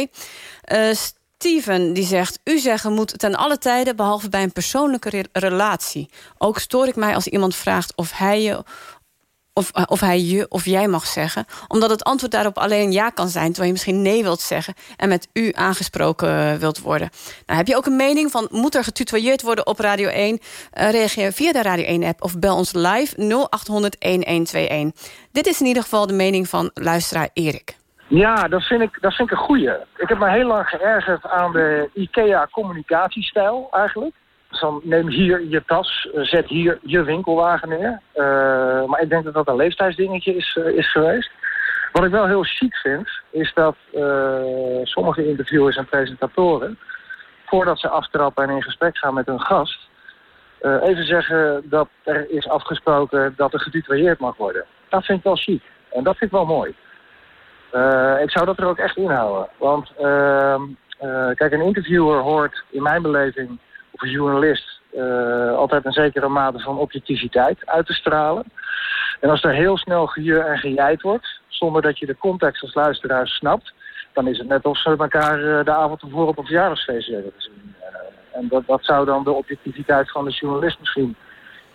Uh, Steven die zegt... u zeggen moet ten alle tijden... behalve bij een persoonlijke re relatie. Ook stoor ik mij als iemand vraagt of hij je... Of, of hij je of jij mag zeggen. Omdat het antwoord daarop alleen ja kan zijn... terwijl je misschien nee wilt zeggen... en met u aangesproken wilt worden. Nou, heb je ook een mening van... moet er getutoyeerd worden op Radio 1? Uh, reageer via de Radio 1-app of bel ons live 0800-1121. Dit is in ieder geval de mening van luisteraar Erik. Ja, dat vind ik, dat vind ik een goeie. Ik heb me heel lang geërgerd aan de IKEA-communicatiestijl eigenlijk. Dus dan neem hier je tas, zet hier je winkelwagen neer. Uh, maar ik denk dat dat een leeftijdsdingetje is, uh, is geweest. Wat ik wel heel chic vind, is dat uh, sommige interviewers en presentatoren... voordat ze aftrappen en in gesprek gaan met hun gast... even zeggen dat er is afgesproken dat er getutoyeerd mag worden. Dat vind ik wel chic. En dat vind ik wel mooi. Uh, ik zou dat er ook echt inhouden. Want uh, uh, kijk, een interviewer hoort in mijn beleving, of een journalist, altijd een zekere mate van objectiviteit uit te stralen. En als er heel snel gejuur en gejijd wordt, zonder dat je de context als luisteraar snapt, dan is het net of ze elkaar de avond ervoor op een verjaardagsfeest hebben gezien. en dat, dat zou dan de objectiviteit van de journalist misschien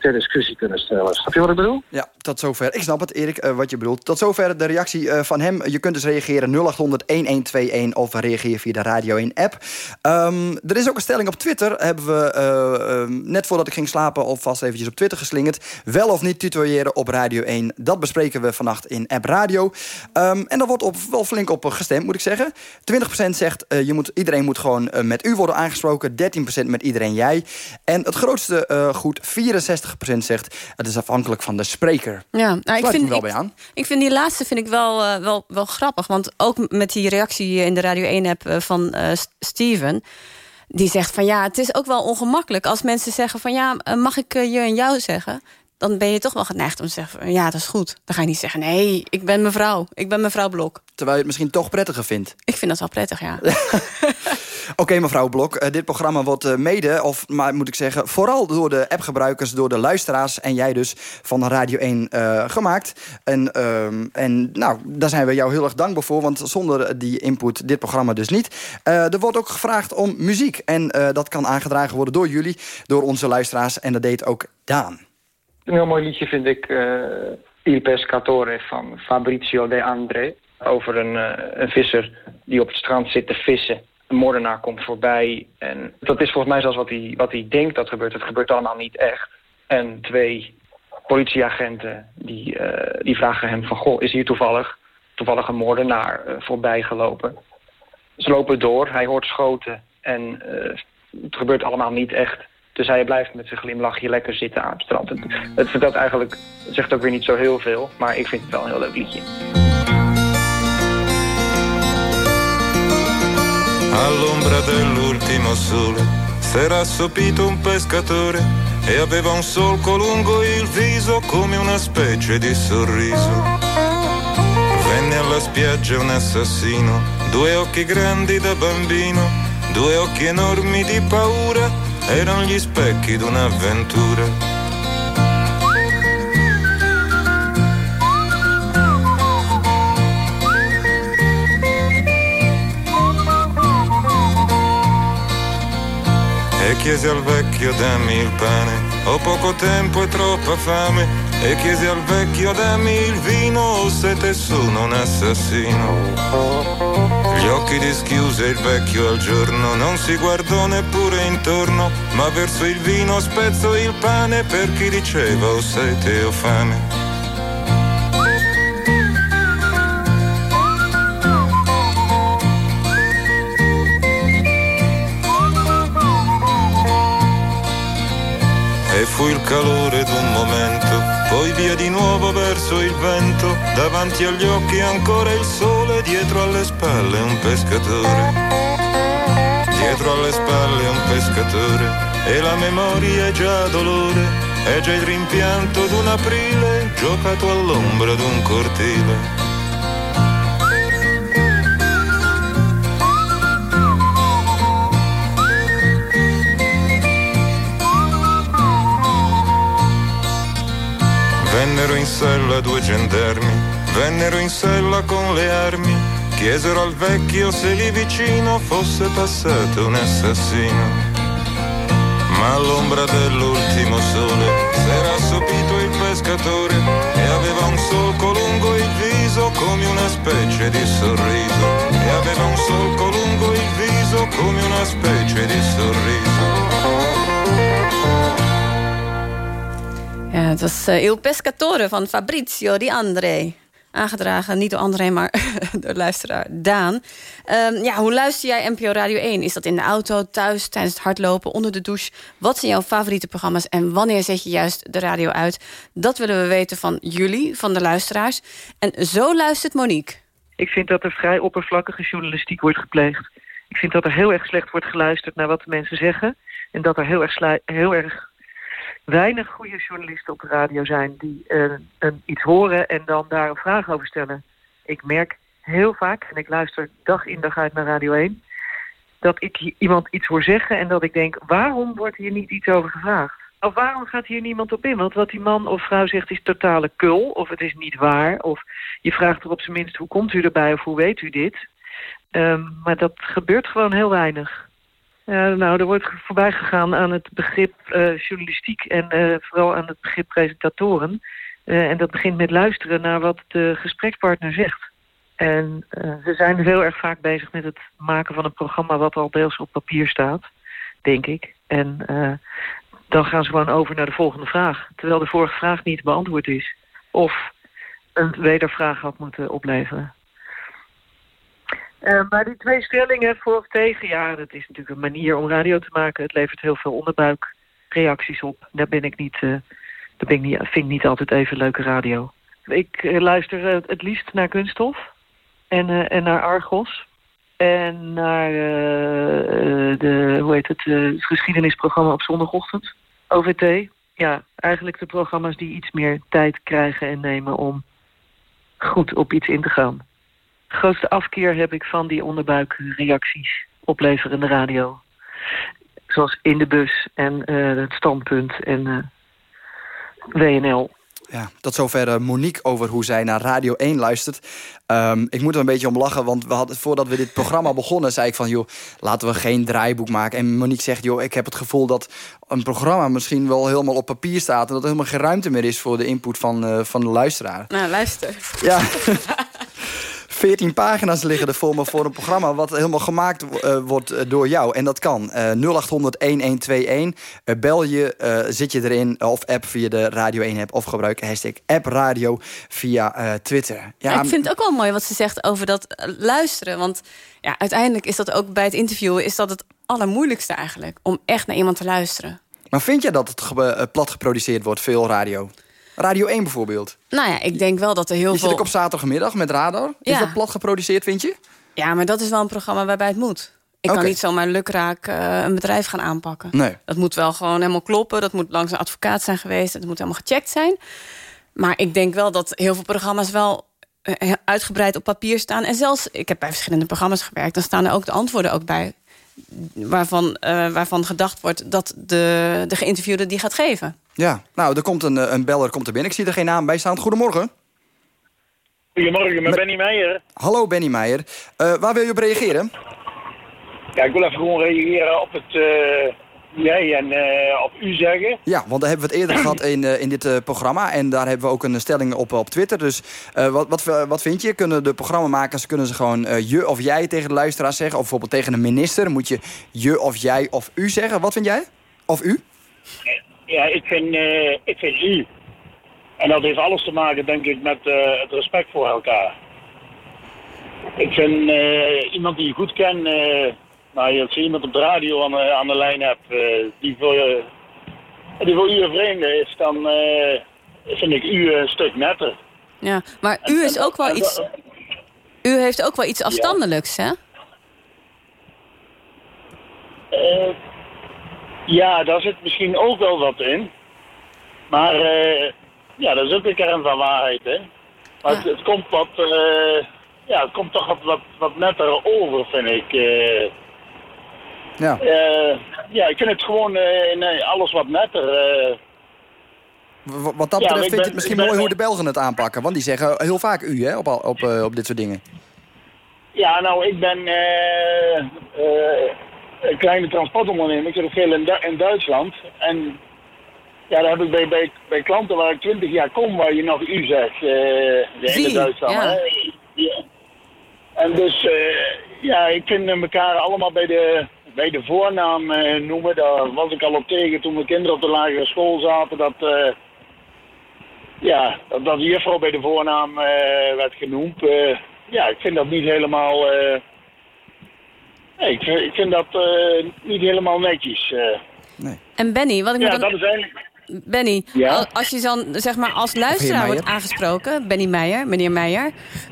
ter discussie kunnen stellen. Snap je wat ik bedoel? Ja, tot zover. Ik snap het, Erik, uh, wat je bedoelt. Tot zover de reactie uh, van hem. Je kunt dus reageren 0800-1121 of reageer via de Radio 1-app. Um, er is ook een stelling op Twitter. Hebben we uh, net voordat ik ging slapen alvast eventjes op Twitter geslingerd. Wel of niet tutoyeren op Radio 1. Dat bespreken we vannacht in App Radio. Um, en daar wordt op, wel flink op gestemd, moet ik zeggen. 20% zegt je moet, iedereen moet gewoon met u worden aangesproken. 13% met iedereen jij. En het grootste goed, 64 zegt... het is afhankelijk van de spreker. Ja, nou, ik vind, wel ik, bij aan. Ik vind die laatste vind ik wel, uh, wel, wel grappig. Want ook met die reactie in de Radio 1-app uh, van uh, Steven... die zegt van ja, het is ook wel ongemakkelijk... als mensen zeggen van ja, mag ik je en jou zeggen dan ben je toch wel geneigd om te zeggen... ja, dat is goed. Dan ga je niet zeggen, nee, ik ben mevrouw. Ik ben mevrouw Blok. Terwijl je het misschien toch prettiger vindt. Ik vind dat wel prettig, ja. Oké, mevrouw Blok. Uh, dit programma wordt uh, mede, of maar moet ik zeggen... vooral door de appgebruikers, door de luisteraars... en jij dus van Radio 1 uh, gemaakt. En, en nou, daar zijn we jou heel erg dankbaar voor... want zonder die input dit programma dus niet. er wordt ook gevraagd om muziek. En dat kan aangedragen worden door jullie, door onze luisteraars. En dat deed ook Daan. Een heel mooi liedje vind ik Il Pescatore van Fabrizio De André. Over een, een visser die op het strand zit te vissen. Een moordenaar komt voorbij. En dat is volgens mij zelfs wat hij, wat hij denkt dat gebeurt. Het gebeurt allemaal niet echt. En twee politieagenten die, uh, die vragen hem van... Goh, is hier toevallig, toevallig een moordenaar uh, voorbij gelopen? Ze lopen door, hij hoort schoten en uh, het gebeurt allemaal niet echt. Dus hij blijft met zijn glimlachje lekker zitten aan het strand. Het, het vertelt eigenlijk, het zegt ook weer niet zo heel veel... maar ik vind het wel een heel leuk liedje. All'ombra dell'ultimo sole s'era assopito un pescatore e aveva un solco lungo il viso come una specie di sorriso. Venne alla spiaggia un assassino, due occhi grandi da bambino, due occhi enormi di paura, erano gli specchi d'un'avventura. E chiese al vecchio dammi il pane, ho poco tempo e troppa fame. E chiese al vecchio dammi il vino, se te sono un assassino. Gli occhi dischiuse il vecchio al giorno, non si guardò neppure intorno, ma verso il vino spezzo il pane per chi diceva o sete o fame. Fu il calore d'un momento, poi via di nuovo verso il vento, davanti agli occhi ancora il sole, dietro alle spalle un pescatore. Dietro alle spalle un pescatore, e la memoria è già dolore, è già il rimpianto d'un aprile, giocato all'ombra d'un cortile. Vennero in sella due gendarmi, vennero in sella con le armi, chiesero al vecchio se lì vicino fosse passato un assassino. Ma all'ombra dell'ultimo sole s'era assopito il pescatore e aveva un solco lungo il viso come una specie di sorriso. E aveva un solco lungo il viso come una specie di sorriso. Ja, het was uh, Il Pescatore van Fabrizio Di André. Aangedragen, niet door André, maar door luisteraar Daan. Um, ja, hoe luister jij NPO Radio 1? Is dat in de auto, thuis, tijdens het hardlopen, onder de douche? Wat zijn jouw favoriete programma's en wanneer zet je juist de radio uit? Dat willen we weten van jullie, van de luisteraars. En zo luistert Monique. Ik vind dat er vrij oppervlakkige journalistiek wordt gepleegd. Ik vind dat er heel erg slecht wordt geluisterd naar wat de mensen zeggen. En dat er heel erg, heel erg weinig goede journalisten op de radio zijn die uh, een, iets horen en dan daar een vraag over stellen. Ik merk heel vaak, en ik luister dag in dag uit naar Radio 1, dat ik iemand iets hoor zeggen en dat ik denk, waarom wordt hier niet iets over gevraagd? Of waarom gaat hier niemand op in? Want wat die man of vrouw zegt is totale kul, of het is niet waar, of je vraagt er op zijn minst hoe komt u erbij of hoe weet u dit? Um, maar dat gebeurt gewoon heel weinig. Uh, nou, er wordt voorbij gegaan aan het begrip uh, journalistiek en uh, vooral aan het begrip presentatoren. en dat begint met luisteren naar wat de gesprekspartner zegt. En ze zijn heel erg vaak bezig met het maken van een programma wat al deels op papier staat, denk ik. En dan gaan ze gewoon over naar de volgende vraag. Terwijl de vorige vraag niet beantwoord is. Of een wedervraag had moeten opleveren. Uh, maar die twee stellingen voor of tegen, ja, dat is natuurlijk een manier om radio te maken. Het levert heel veel onderbuikreacties op. Daar ben ik niet, uh, daar ben ik niet, vind ik niet altijd even leuke radio. Ik uh, luister het liefst naar Kunststof en, en naar Argos. En naar de, hoe heet het, het geschiedenisprogramma op zondagochtend. OVT. Ja, eigenlijk de programma's die iets meer tijd krijgen en nemen om goed op iets in te gaan grootste afkeer heb ik van die onderbuikreacties opleverende radio. Zoals in de bus en uh, het standpunt en uh, WNL. ja, tot zover eh, Monique over hoe zij naar Radio 1 luistert. Ehm, ik moet er een beetje om lachen, want we hadden, voordat we dit programma begonnen... zei ik van, joh, laten we geen draaiboek maken. En Monique zegt, joh, ik heb het gevoel dat een programma... misschien wel helemaal op papier staat... en dat er helemaal geen ruimte meer is voor de input van, eh, van de luisteraar. Nou, luister. Ja. 14 pagina's liggen er voor me voor een programma... wat helemaal gemaakt uh, wordt uh, door jou. En dat kan. Uh, 0800-1121. bel je, zit je erin of app via de Radio 1-app... of gebruik hashtag appradio via Twitter. Ja, ik vind het ook wel mooi wat ze zegt over dat luisteren. Want ja, uiteindelijk is dat ook bij het interviewen... is dat het allermoeilijkste eigenlijk, om echt naar iemand te luisteren. Maar vind je dat het plat geproduceerd wordt, veel radio? Radio 1 bijvoorbeeld. Nou ja, ik denk wel dat er heel veel... zit ik op zaterdagmiddag met Radar. Is Ja. dat plat geproduceerd, vind je? Ja, maar dat is wel een programma waarbij het moet. Ik kan niet zomaar lukraak eh, een bedrijf gaan aanpakken. Nee. Dat moet wel gewoon helemaal kloppen. Dat moet langs een advocaat zijn geweest. Dat moet helemaal gecheckt zijn. Maar ik denk wel dat heel veel programma's wel eh, uitgebreid op papier staan. En zelfs, ik heb bij verschillende programma's gewerkt... dan staan er ook de antwoorden ook bij... waarvan, eh, waarvan gedacht wordt dat de, de geïnterviewde die gaat geven. Ja, nou, er komt een, eh, een beller komt er binnen. Ik zie er geen naam bij staan. Goedemorgen. Goedemorgen, met Benny Meijer. Hallo, Benny Meijer. Eh, waar wil je op reageren? Ja, ik wil even gewoon reageren op het eh, jij en op u zeggen. Ja, want daar hebben we het eerder gehad in, in dit programma. En daar hebben we ook een stelling op op Twitter. Dus wat, wat, wat vind je? Kunnen de programmamakers kunnen ze gewoon je of jij tegen de luisteraars zeggen? Of bijvoorbeeld tegen een minister moet je je of jij of u zeggen? Wat vind jij? Of u? Ja, ik vind, eh, ik vind u. En dat heeft alles te maken, denk ik, met eh, het respect voor elkaar. Ik vind eh, iemand die je goed kent, nou, als je iemand op de radio aan, de- aan de lijn hebt, die, voor, je- die voor u een vreemde is, dan vind ik u een stuk netter. Ja, maar u is ook wel iets... U heeft ook wel iets afstandelijks, hè? Ja, daar zit misschien ook wel wat in. Maar eh, ja, dat is ook de kern van waarheid, hè. Maar het, het komt wat, eh, ja, het komt toch wat, wat, wat netter over, vind ik. eh. Ja. Ja, ik vind het gewoon nee, alles wat netter. eh. W- Wat dat betreft vind je het misschien ben- mooi hoe de Belgen het aanpakken. Want die zeggen heel vaak u hè, op, op, op dit soort dingen. Ja, nou, ik ben een kleine transportondernemer. Ik zit veel in, Du- in Duitsland. En ja, daar heb ik bij, bij, bij klanten waar ik 20 jaar kom, waar je nog u zegt. eh de Zie, in Duitsland. ja. Ja. En dus, eh, ja, ik vind elkaar allemaal bij de, bij de voornaam eh, noemen. Daar was ik al op tegen toen mijn kinderen op de lagere school zaten. Dat, eh, ja, dat, dat de juffrouw bij de voornaam eh, werd genoemd. Eh, ja, ik vind dat niet helemaal... nee, ik, vind, ik vind dat eh, niet helemaal netjes. eh. En Benny, wat ik me ja, dan... dat is eigenlijk... Benny, Ja? als je dan zeg maar als luisteraar wordt aangesproken, Benny Meijer, meneer Meijer,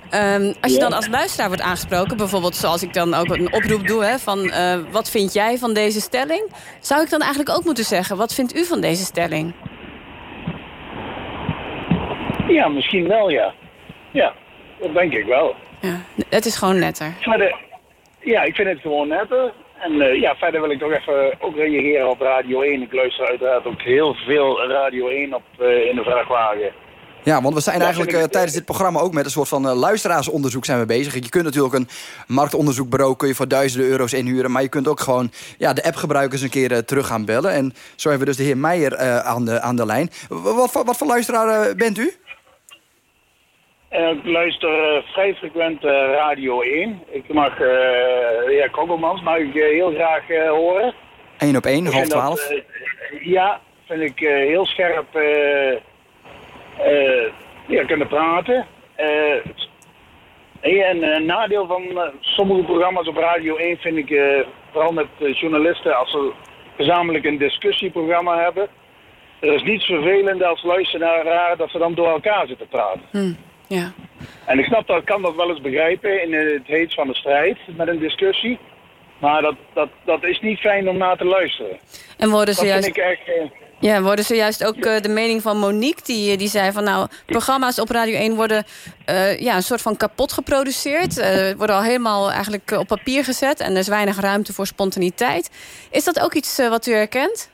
ehm, als je Ja. dan als luisteraar wordt aangesproken, bijvoorbeeld zoals ik dan ook een oproep doe, hè, van eh, wat vind jij van deze stelling, zou ik dan eigenlijk ook moeten zeggen, wat vindt u van deze stelling? Ja, misschien wel, ja. Ja, dat denk ik wel. Ja, het is gewoon netter. Verder, ja, ik vind het gewoon netter. En eh, ja, verder wil ik toch even ook reageren op Radio 1. Ik luister uiteraard ook heel veel Radio 1 op, eh, in de vrachtwagen. Ja, want we zijn eigenlijk eh, tijdens dit programma ook met een soort van luisteraarsonderzoek zijn we bezig. Je kunt natuurlijk een marktonderzoekbureau kun je voor duizenden euro's inhuren. Maar je kunt ook gewoon ja, de appgebruikers een keer terug gaan bellen. En zo hebben we dus de heer Meijer aan, de, aan de lijn. Wat, voor- wat voor luisteraar bent u? En ik luister eh, vrij frequent eh, Radio 1. Ik mag eh de heer Kokkelmans mag ik eh, heel graag eh, horen. 1 op 1, Ik half vind dat, 12. eh, ja, vind ik eh, heel scherp eh, eh, ja, kunnen praten. Eh, en een nadeel van sommige programma's op Radio 1 vind ik, vooral met journalisten, als ze gezamenlijk een discussieprogramma hebben. Er is niets vervelend als luisteraar dat ze dan door elkaar zitten praten. Hm, ja. En ik snap dat, kan dat wel eens begrijpen in het heet van de strijd met een discussie. Maar dat, dat, dat is niet fijn om naar te luisteren. En worden dat ze juist... vind ik echt... eh, Ja, worden zojuist ook eh, de mening van Monique, die, die zei van nou, programma's op Radio 1 worden eh, ja, een soort van kapot geproduceerd. Eh, worden al helemaal eigenlijk eh, op papier gezet en er is weinig ruimte voor spontaniteit. Is dat ook iets eh, wat u herkent?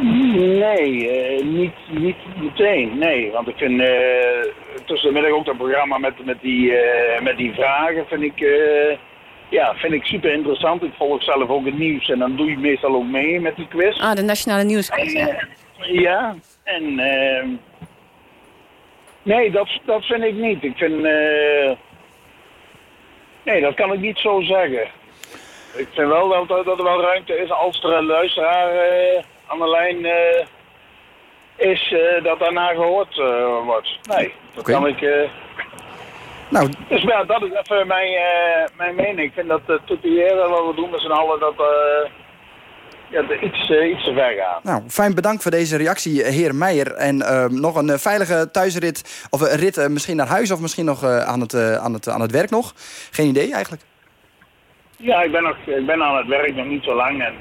Nee, eh, niet, niet meteen. Nee, want ik vind eh tussen de middag ook dat programma met, met, die, eh, met die vragen vind ik, ja, vind ik super interessant. Ik volg zelf ook het nieuws en dan doe ik meestal ook mee met die quiz. Ah, de Nationale Nieuwsquiz. Eh, ja, en nee, dat, dat vind ik niet. Ik vind, eh, nee, dat kan ik niet zo zeggen. Ik vind wel dat, dat er wel ruimte is als er een luisteraar aan de lijn eh, is eh, dat daarna gehoord eh, wordt. Nee, dat kan ik... Nou, dus ja, dat is even mijn, mijn mening. Ik vind dat uh, tutoriëren wat we doen met z'n allen, dat eh ja, dat iets, iets te ver gaat. Nou, fijn bedankt voor deze reactie, heer Meijer. En eh, nog een veilige thuisrit, of een rit misschien naar huis... of misschien nog aan, het, aan, het, aan het werk nog. Geen idee eigenlijk. Ja, ik ben, nog, ik ben aan het werk nog niet zo lang. En,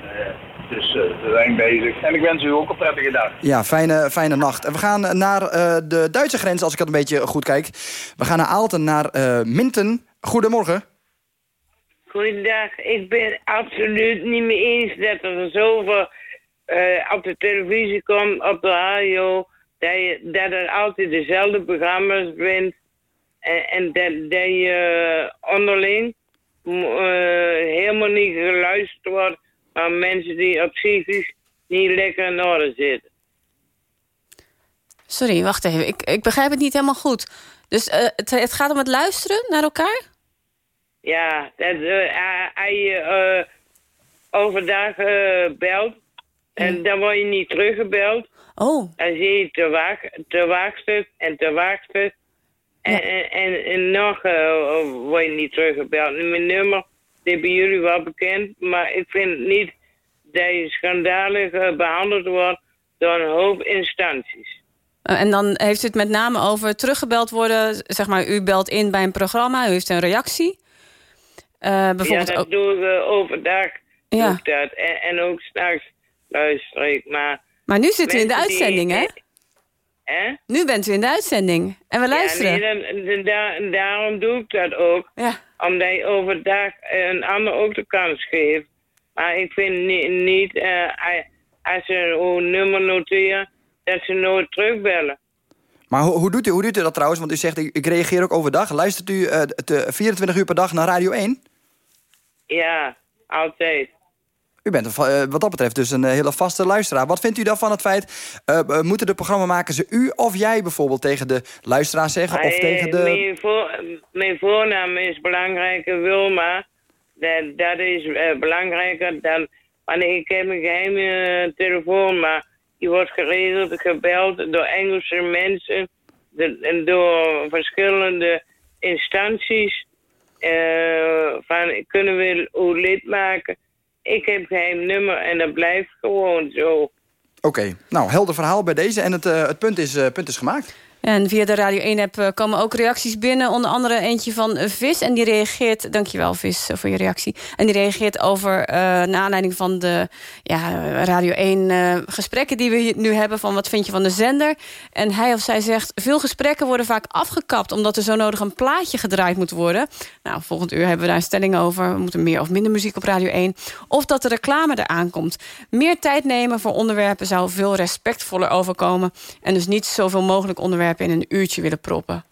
dus eh, we zijn bezig. En ik wens u ook een prettige dag. Ja, fijne, fijne nacht. En we gaan naar eh, de Duitse grens, als ik het een beetje goed kijk. We gaan naar Aalten, naar eh, Minten. Goedemorgen. Goedendag. Ik ben absoluut niet mee eens dat er zoveel eh, op de televisie komt, op de radio, dat, je, dat er altijd dezelfde programma's bent en, en dat, dat je onderling eh, helemaal niet geluisterd wordt naar mensen die op psychisch niet lekker in orde zitten. Sorry, wacht even. Ik, ik begrijp het niet helemaal goed. Dus eh, het, het gaat om het luisteren naar elkaar? Ja, dat, eh, hij- hij je eh, overdag eh, belt en dan word je niet teruggebeld. Oh. Dan zie je te, wacht, te wachten en te wachten. En, en, en, en nog eh, word je niet teruggebeld. Mijn nummer, die bij jullie wel bekend, maar ik vind niet dat je schandalig eh, behandeld wordt door een hoop instanties. Eh, En dan heeft u het met name over teruggebeld worden. Zeg maar, u belt in bij een programma, u heeft een reactie. Eh, bijvoorbeeld ja, dat ook- doe ik overdag. Ja. Doe ik dat. En, en ook s'nachts luister ik. Maar, Maar nu zit u in de mensen die- uitzending, hè? Hè? Nu bent u in de uitzending. En we luisteren. Ja, nee, dan, dan- daar- daarom doe ik dat ook. Omdat je overdag een ander ook de kans geeft. Maar ik vind ni- niet, eh, als ze een nummer noteren, dat ze nooit terugbellen. Maar hoe, hoe, doet u, hoe doet u dat trouwens? Want u zegt, ik, ik reageer ook overdag. Luistert u eh, te 24 uur per dag naar Radio 1? Ja, altijd. U bent eh, wat dat betreft dus een eh, hele vaste luisteraar. Wat vindt u dan van het feit... eh, moeten de programmamakers u of jij bijvoorbeeld tegen de luisteraar zeggen? Of tegen de... Mijn, voor, mijn voornaam is belangrijker, Wilma. Dat, dat is belangrijker dan... Want ik heb een geheime eh, telefoon, maar die wordt geregeld, gebeld door Engelse mensen... de- en door verschillende instanties. eh, van, kunnen we uw lid maken? Ik heb geen nummer en dat blijft gewoon zo. Oké, nou, helder verhaal bij deze. En het, eh, het punt, is, eh, punt is gemaakt. En via de Radio 1-app eh, komen ook reacties binnen. Onder andere eentje van Vis. En die reageert... Dankjewel, Vis, eh, voor je reactie. En die reageert over, eh naar aanleiding van de ja, Radio 1 eh, gesprekken... die we nu hebben van wat vind je van de zender. En hij of zij zegt... veel gesprekken worden vaak afgekapt... omdat er zo nodig een plaatje gedraaid moet worden. Nou, volgend uur hebben we daar een stelling over. We moeten meer of minder muziek op Radio 1. Of dat de reclame eraan komt. Meer tijd nemen voor onderwerpen zou veel respectvoller overkomen. En dus niet zoveel mogelijk onderwerpen in een uurtje willen proppen.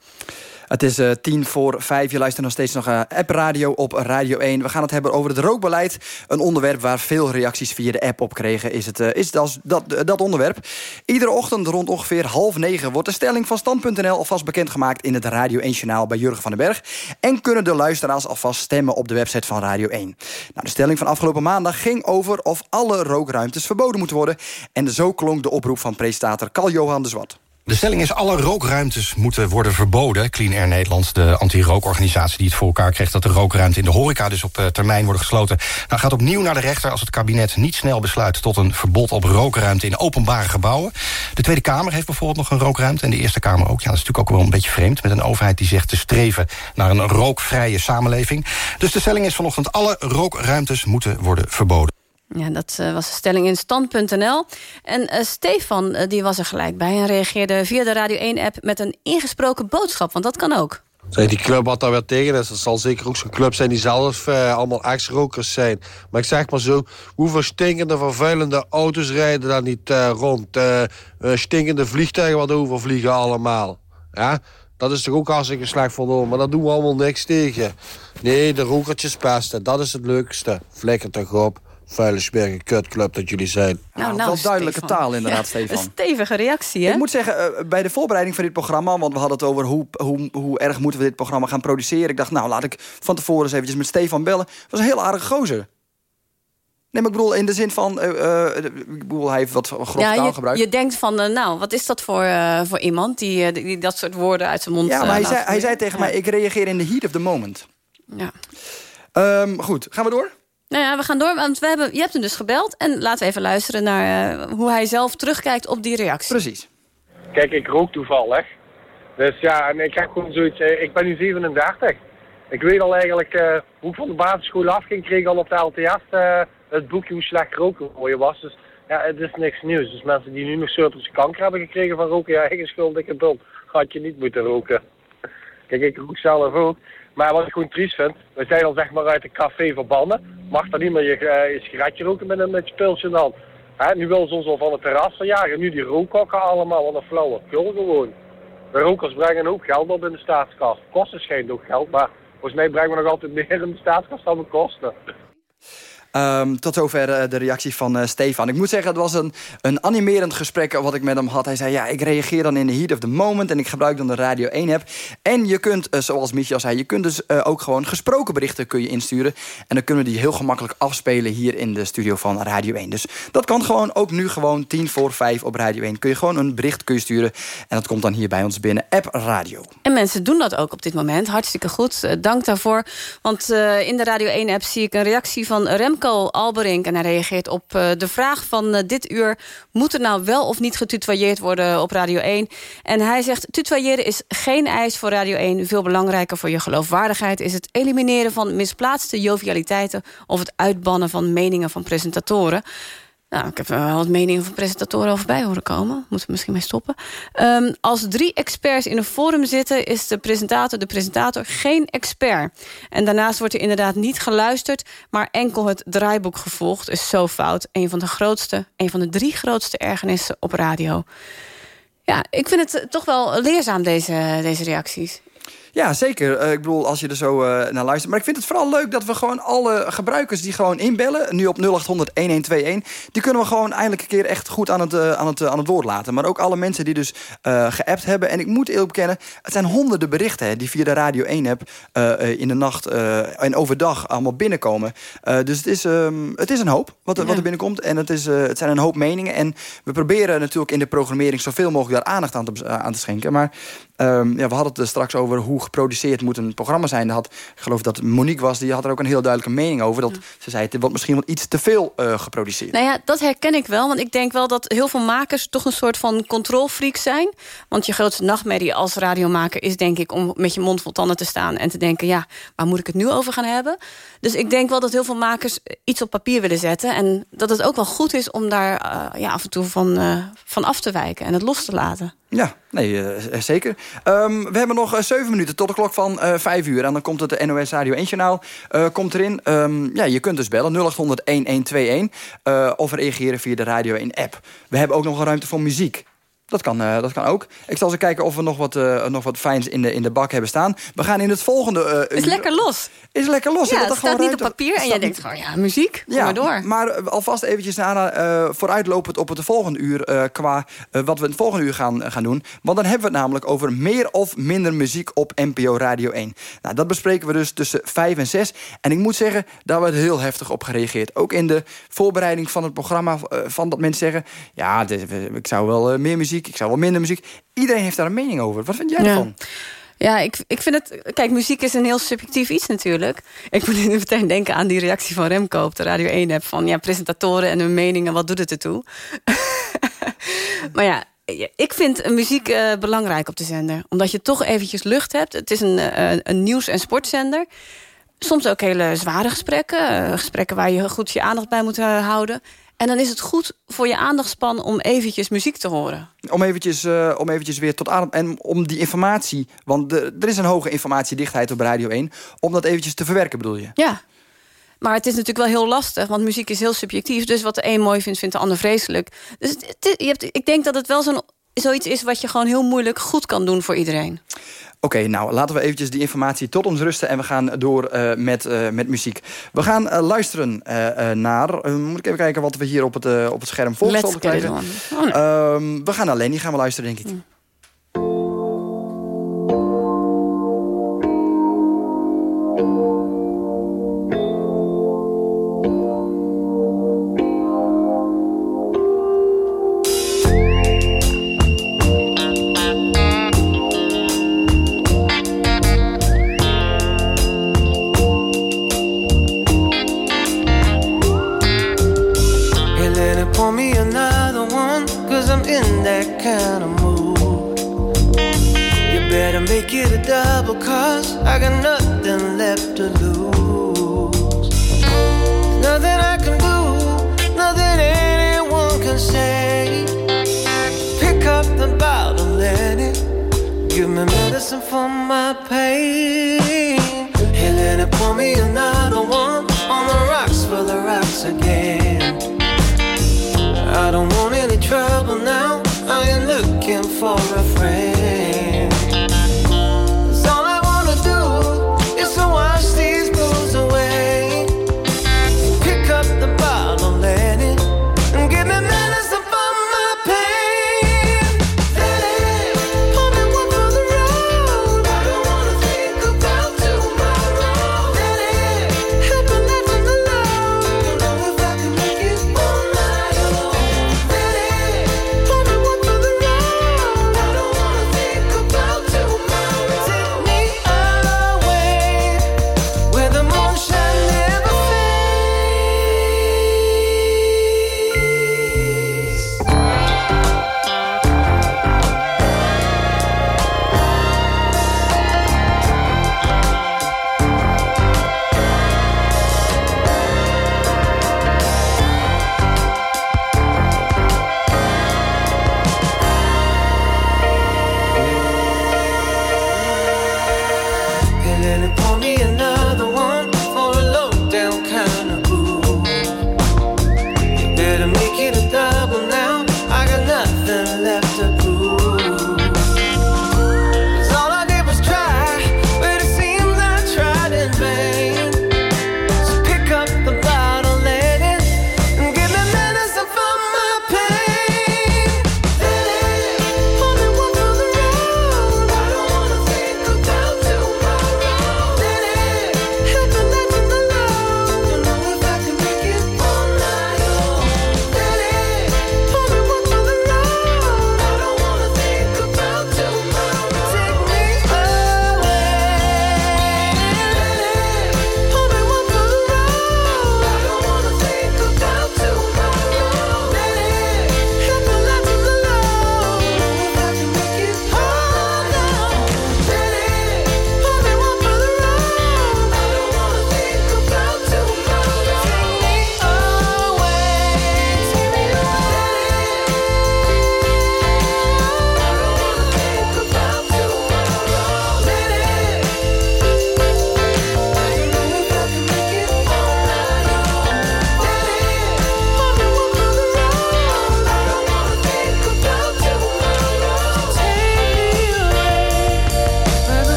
Het is eh, tien voor vijf. Je luistert nog steeds nog uh, app radio op Radio 1. We gaan het hebben over het rookbeleid. Een onderwerp waar veel reacties via de app op kregen. Is het, uh, is dat, uh, dat onderwerp. Iedere ochtend rond ongeveer half negen... wordt de stelling van Stand.nl alvast bekendgemaakt... in het Radio 1-journaal bij Jurgen van den Berg. En kunnen de luisteraars alvast stemmen op de website van Radio 1. Nou, de stelling van afgelopen maandag ging over... of alle rookruimtes verboden moeten worden. En zo klonk de oproep van presentator Carl-Johan de Zwart. De stelling is alle rookruimtes moeten worden verboden. Clean Air Nederland, de anti-rookorganisatie die het voor elkaar kreeg... dat de rookruimte in de horeca dus op uh, termijn worden gesloten... Nou, gaat opnieuw naar de rechter als het kabinet niet snel besluit... tot een verbod op rookruimte in openbare gebouwen. De Tweede Kamer heeft bijvoorbeeld nog een rookruimte... en de Eerste Kamer ook. Ja, dat is natuurlijk ook wel een beetje vreemd... met een overheid die zegt te streven naar een rookvrije samenleving. Dus de stelling is vanochtend... alle rookruimtes moeten worden verboden. Ja, dat uh, was de stelling in stand.nl. En uh, Stefan uh, die was er gelijk bij en reageerde via de Radio 1-app... met een ingesproken boodschap, want dat kan ook. Die club wat daar weer tegen is, dat zal zeker ook zo'n club zijn die zelf eh, allemaal ex-rokers zijn. Maar ik zeg maar zo, hoeveel stinkende, vervuilende auto's rijden daar niet eh, rond? Eh, eh, stinkende vliegtuigen wat overvliegen allemaal. Ja? Dat is toch ook hartstikke slecht voor de Maar daar doen we allemaal niks tegen. Nee, de rokertjes pesten, dat is het leukste. Flikker toch op. Vuile smerige kutclub dat jullie zijn. Nou, wel duidelijke Stefan. taal inderdaad, Ja, Stefan. Een stevige reactie, hè? Ik moet zeggen, eh, bij de voorbereiding van dit programma... want we hadden het over hoe, hoe, hoe erg moeten we dit programma gaan produceren. Ik dacht, nou, laat ik van tevoren eens eventjes met Stefan bellen. Het was een heel aardige gozer. Nee, maar ik bedoel, in de zin van... eh, eh, ik bedoel, hij heeft wat ja, taal je, gebruikt. je denkt van, nou, wat is dat voor, voor iemand... Die, die dat soort woorden uit zijn mond Ja, maar hij zei, hij zei tegen mij, ik reageer in the heat of the moment. Ja. Ehm, goed, gaan we door? Nou ja, we gaan door, want we hebben, je hebt hem dus gebeld... en laten we even luisteren naar eh, hoe hij zelf terugkijkt op die reactie. Precies. Kijk, ik rook toevallig. Dus ja, en ik heb gewoon zoiets... eh, ik ben nu 37. Ik weet al eigenlijk eh, hoe ik van de basisschool afging. kreeg al op de LTS eh, het boekje hoe slecht roken voor je was. Dus ja, het is niks nieuws. Dus mensen die nu nog Surpelse kanker hebben gekregen van roken... ja, eigen schuld, dikke dom. Had je niet moeten roken. Kijk, ik rook zelf ook. Maar wat ik gewoon triest vind... we zijn al zeg maar uit een café verbannen. Mag dan niet meer je, eh, je sigaretje roken met een, met je pilsje dan. Hè, nu willen ze ons al van het terras verjagen. Nu die rookkokken allemaal, wat een flauwe kul gewoon. De rokers brengen hoop geld op in de staatskas. Kosten schijnt ook geld, maar volgens mij brengen we nog altijd meer in de staatskas dan we kosten. Ehm, tot zover eh, de reactie van eh, Stefan. Ik moet zeggen, het was een, een animerend gesprek wat ik met hem had. Hij zei, ja, ik reageer dan in de heat of the moment... en ik gebruik dan de Radio 1-app. En je kunt, eh, zoals Michel zei... je kunt dus ook gewoon gesproken berichten kun je insturen. En dan kunnen we die heel gemakkelijk afspelen... hier in de studio van Radio 1. Dus dat kan gewoon ook nu gewoon tien voor vijf op Radio 1. Kun je gewoon een bericht kun je sturen. En dat komt dan hier bij ons binnen. App Radio. En mensen doen dat ook op dit moment. Hartstikke goed. Dank daarvoor. Want in de Radio 1-app zie ik een reactie van Remco Alberink. En hij reageert op eh, de vraag van eh, dit uur... moet er nou wel of niet getutoyeerd worden op Radio 1? En hij zegt, tutoyeren is geen eis voor Radio 1. Veel belangrijker voor je geloofwaardigheid... is het elimineren van misplaatste jovialiteiten... of het uitbannen van meningen van presentatoren... Nou, ik heb wel wat meningen van presentatoren over bij horen komen. Moeten we misschien mee stoppen. Ehm, als drie experts in een forum zitten... is de presentator de presentator geen expert. En daarnaast wordt er inderdaad niet geluisterd... maar enkel het draaiboek gevolgd is zo fout. Een van de grootste, een van de drie grootste ergernissen op radio. Ja, ik vind het eh, toch wel leerzaam, deze, deze reacties. Ja, zeker. Eh, ik bedoel, als je er zo eh, naar luistert. Maar ik vind het vooral leuk dat we gewoon alle gebruikers die gewoon inbellen... nu op 0800-1121... die kunnen we gewoon eindelijk een keer echt goed aan het, eh, aan, het, aan het woord laten. Maar ook alle mensen die dus geappt hebben. En ik moet eerlijk bekennen, het zijn honderden berichten... Hè, die via de Radio 1-app in de nacht en overdag allemaal binnenkomen. Dus het is, ehm, het is een hoop wat, er- wat er binnenkomt. En het, is, het zijn een hoop meningen. En we proberen natuurlijk in de programmering... zoveel mogelijk daar aandacht aan te, aan te schenken. Maar ehm, ja, we hadden het er straks over hoe geproduceerd moet een programma zijn. Daar had, ik geloof dat Monique was, die had er ook een heel duidelijke mening over. Dat ze zei, het wordt misschien wel iets te veel eh, geproduceerd. Nou ja, dat herken ik wel. Want ik denk wel dat heel veel makers toch een soort van controlfreak zijn. Want je grootste nachtmerrie als radiomaker is denk ik... om met je mond vol tanden te staan en te denken... ja, waar moet ik het nu over gaan hebben? Dus ik denk wel dat heel veel makers iets op papier willen zetten. En dat het ook wel goed is om daar eh, ja, af en toe van, eh, van af te wijken... en het los te laten. Ja, nee, eh, zeker. Ehm, we hebben nog eh, zeven minuten tot de klok van eh, vijf uur. En dan komt het NOS Radio 1-journaal komt erin. Ehm, ja, je kunt dus bellen, 0800-1121. eh, of reageren via de Radio 1-app. We hebben ook nog ruimte voor muziek. Dat kan, eh, dat kan ook. Ik zal eens kijken of we nog wat, eh, nog wat fijns in de, in de bak hebben staan. We gaan in het volgende... eh, Is lekker los. Is lekker los. Ja, het staat niet op papier. En jij denkt gewoon, ja, muziek, kom maar door. maar alvast eventjes naar, eh, vooruitlopend op het volgende uur... qua wat we in het volgende uur gaan, gaan doen. Want dan hebben we het namelijk over meer of minder muziek op NPO Radio 1. Nou, dat bespreken we dus tussen 5 en 6. En ik moet zeggen, daar werd heel heftig op gereageerd. Ook in de voorbereiding van het programma... van dat mensen zeggen... ja, dit- ik zou wel meer muziek, ik zou wel minder muziek. Iedereen heeft daar een mening over. Wat vind jij Ja. ervan? Ja, ik, ik vind het... Kijk, muziek is een heel subjectief iets natuurlijk. Ik moet nu meteen denken aan die reactie van Remco op de Radio 1-app... van ja, presentatoren en hun meningen, wat doet het ertoe? maar ja, ik vind muziek eh, belangrijk op de zender. Omdat je toch eventjes lucht hebt. Het is een, eh, een nieuws- en sportzender. Soms ook hele zware gesprekken. eh, gesprekken waar je goed je aandacht bij moet houden. En dan is het goed voor je aandachtspan om eventjes muziek te horen. Om eventjes, uh, om eventjes weer tot adem... En om die informatie, want de, er is een hoge informatiedichtheid op Radio 1... om dat eventjes te verwerken, bedoel je? Ja. Maar het is natuurlijk wel heel lastig, want muziek is heel subjectief. Dus wat de een mooi vindt, vindt de ander vreselijk. Dus het, je hebt, ik denk dat het wel zo'n zoiets is wat je gewoon heel moeilijk goed kan doen voor iedereen. Oké, nou laten we eventjes die informatie tot ons rusten... en we gaan door uh, met, uh, met muziek. We gaan uh, luisteren naar... moet ik even kijken wat we hier op het, op het scherm volgen krijgen. Oh, um, we gaan naar Lenny gaan we luisteren, denk ik. Mm.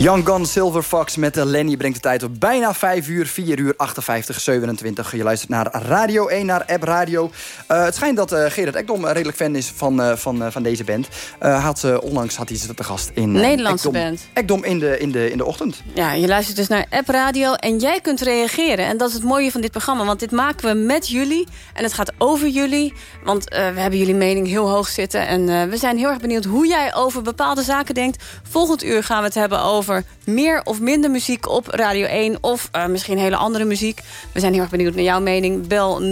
Young Gun Silver Fox met Lenny brengt de tijd op bijna 5 uur, 4 uur 58, 27. Je luistert naar Radio 1, naar App Radio. Uh, het schijnt dat uh, Gerard Ekdom redelijk fan is van, uh, van, van deze band. had, onlangs had hij ze te gast in... Nederlandse Ekdom, band. Ekdom in de, in, de, in de ochtend. Ja, je luistert dus naar App Radio en jij kunt reageren. En dat is het mooie van dit programma, want dit maken we met jullie. En het gaat over jullie, want we hebben jullie mening heel hoog zitten. En we zijn heel erg benieuwd hoe jij over bepaalde zaken denkt. Volgend uur gaan we het hebben over meer of minder muziek op Radio 1... of uh, misschien hele andere muziek. We zijn heel erg benieuwd naar jouw mening. Bel 0800-1121.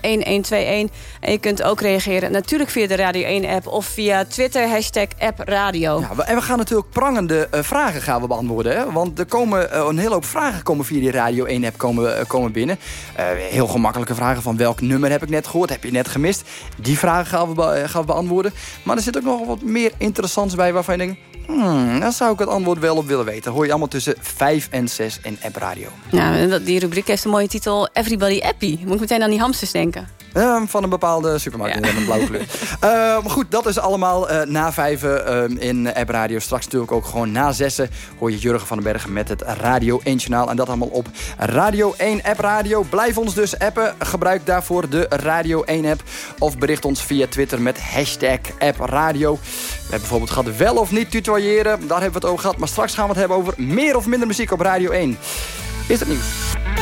En je kunt ook reageren natuurlijk via de Radio 1-app... of via Twitter, hashtag appradio. Ja, en we gaan natuurlijk prangende uh, vragen gaan we beantwoorden. Hè? Want er komen uh, een hele hoop vragen komen via die Radio 1-app komen, komen binnen. heel gemakkelijke vragen van welk nummer heb ik net gehoord? Heb je net gemist? Die vragen gaan we, gaan we beantwoorden. Maar er zit ook nog wat meer interessants bij waarvan je denkt... Hmm, daar zou ik het antwoord wel op willen weten. Hoor je allemaal tussen 5 en 6 in App Radio. Ja, die rubriek heeft een mooie titel Everybody Appy. Moet ik meteen aan die hamsters denken. Uh, van een bepaalde supermarkt ja. in een blauwe kleur. maar goed, dat is allemaal uh, na vijven in App Radio. Straks natuurlijk ook gewoon na zessen hoor je Jurgen van den Bergen met het Radio 1 Journaal. En dat allemaal op Radio 1 App Radio. Blijf ons dus appen. Gebruik daarvoor de Radio 1 app. Of bericht ons via Twitter met hashtag App Radio. We hebben bijvoorbeeld gehad wel of niet tutoyeren. Daar hebben we het over gehad. Maar straks gaan we het hebben over meer of minder muziek op Radio 1. Is het nieuws.